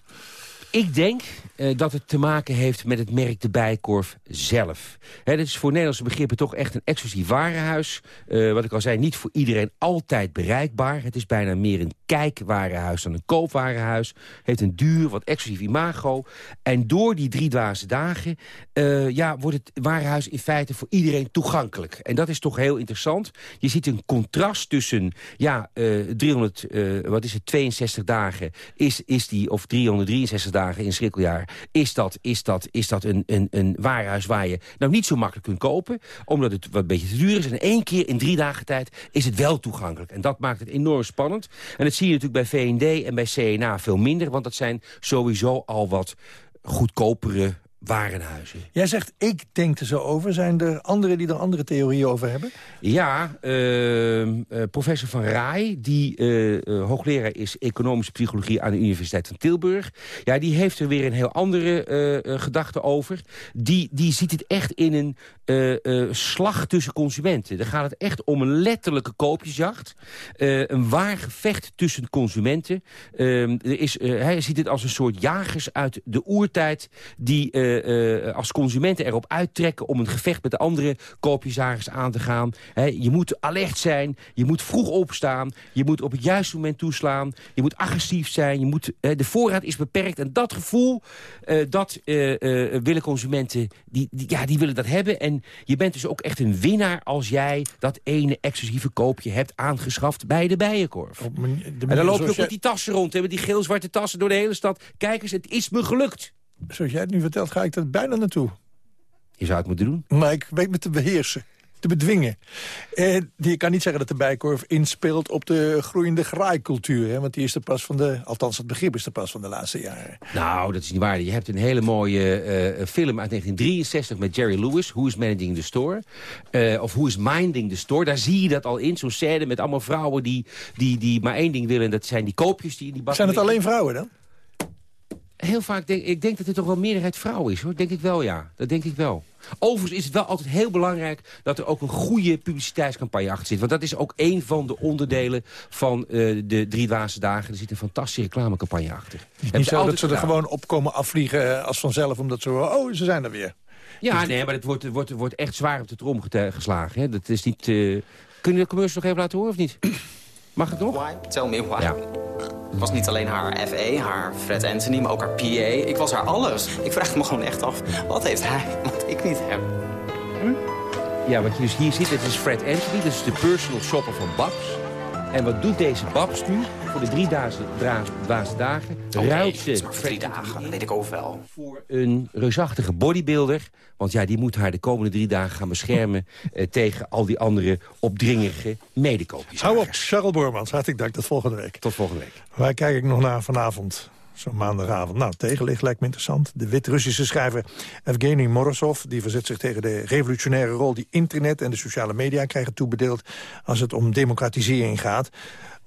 Ik denk eh, dat het te maken heeft met het merk de Bijenkorf zelf. Hè, dit is voor Nederlandse begrippen toch echt een exclusief warenhuis. Eh, wat ik al zei, niet voor iedereen altijd bereikbaar. Het is bijna meer een kijkwarenhuis dan een koopwarenhuis. Heeft een duur, wat exclusief imago. En door die drie dwaze dagen eh, ja, wordt het warenhuis in feite voor iedereen toegankelijk. En dat is toch heel interessant. Je ziet een contrast tussen ja, eh 300, eh, wat is het, 62 dagen is, is die, of 363 dagen in schrikkeljaar. Is dat, is dat, is dat een, een, een warenhuis waar je nou niet zo makkelijk kunt kopen. Omdat het wat een beetje te duur is. En één keer in drie dagen tijd is het wel toegankelijk. En dat maakt het enorm spannend. En dat zie je natuurlijk bij V&D en bij CNA veel minder. Want dat zijn sowieso al wat goedkopere warenhuizen. Jij zegt, ik denk er zo over. Zijn er anderen die er andere theorieën over hebben? Ja, eh, eh, professor Van Rij, die eh, eh, hoogleraar is economische psychologie aan de Universiteit van Tilburg. Ja, die heeft er weer een heel andere gedachte over. Die, die ziet het echt in een slag tussen consumenten. Dan gaat het echt om een letterlijke koopjesjacht. Een waar gevecht tussen consumenten. Eh, er is, hij ziet het als een soort jagers uit de oertijd... die eh, eh, als consumenten erop uittrekken om een gevecht met de andere koopjesjagers aan te gaan. Je moet alert zijn, je moet vroeg opstaan... je moet op het juiste moment toeslaan, je moet agressief zijn... Je moet, de voorraad is beperkt en dat gevoel, eh, dat willen consumenten... Die, die- ja, die willen dat hebben en je bent dus ook echt een winnaar... als jij dat ene exclusieve koopje hebt aangeschaft bij de Bijenkorf. En dan loop je ook jij- met die tassen rond, met die geel-zwarte tassen door de hele stad. Kijk eens, het is me gelukt. Zoals jij het nu vertelt, ga ik er bijna naartoe. Je zou het moeten doen. Maar ik weet me te beheersen, te bedwingen. Eh, je kan niet zeggen dat de Bijkorf inspeelt op de groeiende graaikultuur. Hè? Want die is er pas van de, althans het begrip is er pas van de laatste jaren. Nou, dat is niet waar. Je hebt een hele mooie eh, film uit 1963 met Jerry Lewis. Who is Managing the Store? Eh, of Who is Minding the Store? Daar zie je dat al in. Zo'n scène met allemaal vrouwen die, die, die maar één ding willen. En dat zijn die koopjes die in die bak Zijn het alleen vrouwen dan? Heel vaak denk ik denk dat het toch wel meerderheid vrouwen is, hoor. Denk ik wel, ja. Dat denk ik wel. Overigens is het wel altijd heel belangrijk dat er ook een goede publiciteitscampagne achter zit. Want dat is ook een van de onderdelen van eh, de Drie Dwaze Dagen. Er zit een fantastische reclamecampagne achter. Niet zo dat ze er gewoon op komen afvliegen eh, als vanzelf, omdat ze oh, ze zijn er weer. Ja, nee, maar het wordt, het wordt, het wordt echt zwaar op de trom geslagen. Hè. Dat is niet... eh, Kun je de commercial nog even laten horen of niet? Mag het nog? Why? Tell me why. Ja. Ik was niet alleen haar FE, haar Fred Anthony, maar ook haar PA. Ik was haar alles. Ik vraag me gewoon echt af, wat heeft hij wat ik niet heb? Ja, wat je dus hier ziet, het is Fred Anthony. Dat is de personal shopper van Babs. En wat doet deze Babs nu? Voor de drie dagen, dwaze dagen ruilt ze het is maar voor drie dagen, dat weet ik ook wel. voor een reusachtige bodybuilder. Want ja, die moet haar de komende drie dagen gaan beschermen... eh, tegen al die andere opdringerige medekoopjes. Hou op, Charles Boormans, hartelijk dank, tot volgende week. Tot volgende week. Waar kijk ik nog naar vanavond? Zo'n maandagavond. Nou, tegenlicht lijkt me interessant. De Wit-Russische schrijver Evgeny Morozov... die verzet zich tegen de revolutionaire rol... die internet en de sociale media krijgen toebedeeld... als het om democratisering gaat.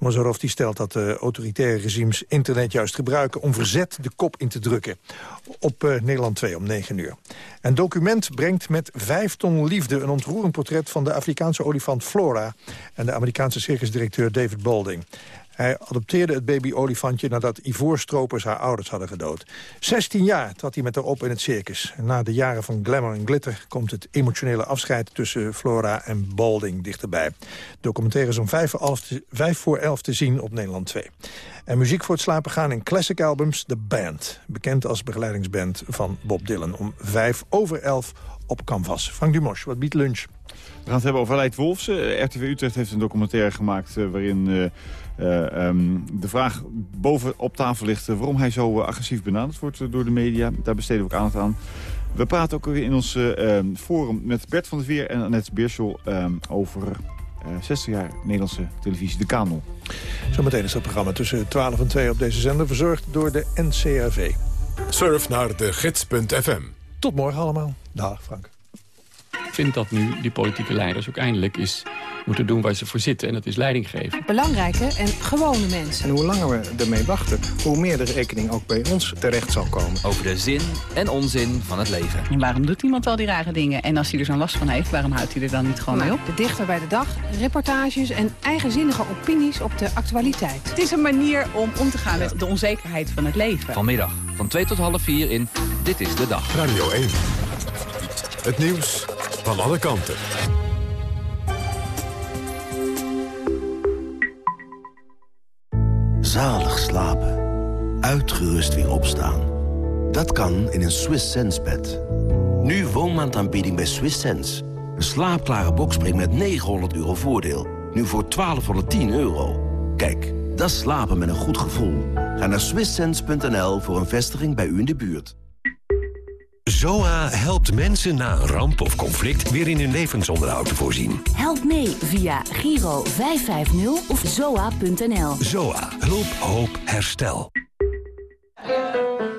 Morozov die stelt dat de autoritaire regimes internet juist gebruiken... om verzet de kop in te drukken. Op eh, Nederland 2 om 9 uur. Een document brengt met vijf ton liefde... een ontroerend portret van de Afrikaanse olifant Flora... en de Amerikaanse circusdirecteur David Balding. Hij adopteerde het baby-olifantje nadat ivoorstropers haar ouders hadden gedood. 16 jaar trad hij met haar op in het circus. Na de jaren van glamour en glitter komt het emotionele afscheid tussen Flora en Balding dichterbij. Documentaire is om 5 voor 11 te, 5 voor 11 te zien op Nederland 2. En muziek voor het slapen gaan in classic albums The Band. Bekend als begeleidingsband van Bob Dylan. Om 5 over 11 op Canvas. Frank Dumos, wat biedt lunch? We gaan het hebben over Leid Wolfsen. Eh, RTV Utrecht heeft een documentaire gemaakt eh, waarin eh, eh, ehm, de vraag boven op tafel ligt... eh, waarom hij zo eh, agressief benaderd wordt door de media. Daar besteden we ook aandacht aan. We praten ook weer in ons eh, ehm, forum met Bert van der Veer en Annette Beerschel... ehm, over eh, 60 jaar Nederlandse televisie, de Kanon. Zometeen is dat programma tussen 12 en 2 op deze zender... verzorgd door de NCRV. Surf naar de gids.fm. Tot morgen allemaal. Dag Frank. Vind dat nu die politieke leiders ook eindelijk eens moeten doen waar ze voor zitten. En dat is leiding geven. Belangrijke en gewone mensen. En hoe langer we ermee wachten, hoe meer de rekening ook bij ons terecht zal komen. Over de zin en onzin van het leven. En waarom doet iemand al die rare dingen? En als hij er zo'n last van heeft, waarom houdt hij er dan niet gewoon mee op? De dichter bij de dag, reportages en eigenzinnige opinies op de actualiteit. Het is een manier om om te gaan met de onzekerheid van het leven. Vanmiddag van 2 tot half 4 in Dit is de Dag. Radio 1. Het nieuws van alle kanten. Zalig slapen. Uitgerust weer opstaan. Dat kan in een Swiss Sense bed. Nu woonmaandaanbieding bij Swiss Sense. Een slaapklare bokspring met 900 euro voordeel. Nu voor 1210 euro. Kijk, dat slapen met een goed gevoel. Ga naar swisssense.nl voor een vestiging bij u in de buurt. ZOA helpt mensen na een ramp of conflict weer in hun levensonderhoud te voorzien. Help mee via Giro 550 of zoa.nl. ZOA. Hulp, hoop, herstel.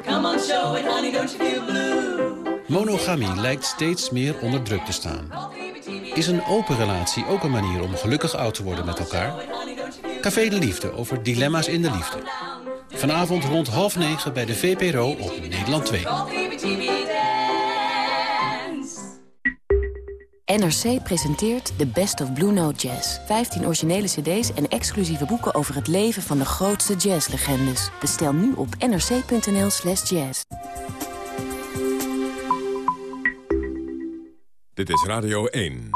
Come on, show it, honey, don't you feel blue? Monogamie lijkt steeds meer onder druk te staan. Is een open relatie ook een manier om gelukkig oud te worden met elkaar? Café de Liefde over dilemma's in de liefde. Vanavond rond half negen bij de VPRO op Nederland 2. NRC presenteert The Best of Blue Note Jazz. 15 originele cd's en exclusieve boeken over het leven van de grootste jazzlegendes. Bestel nu op nrc.nl slash jazz. Dit is Radio 1.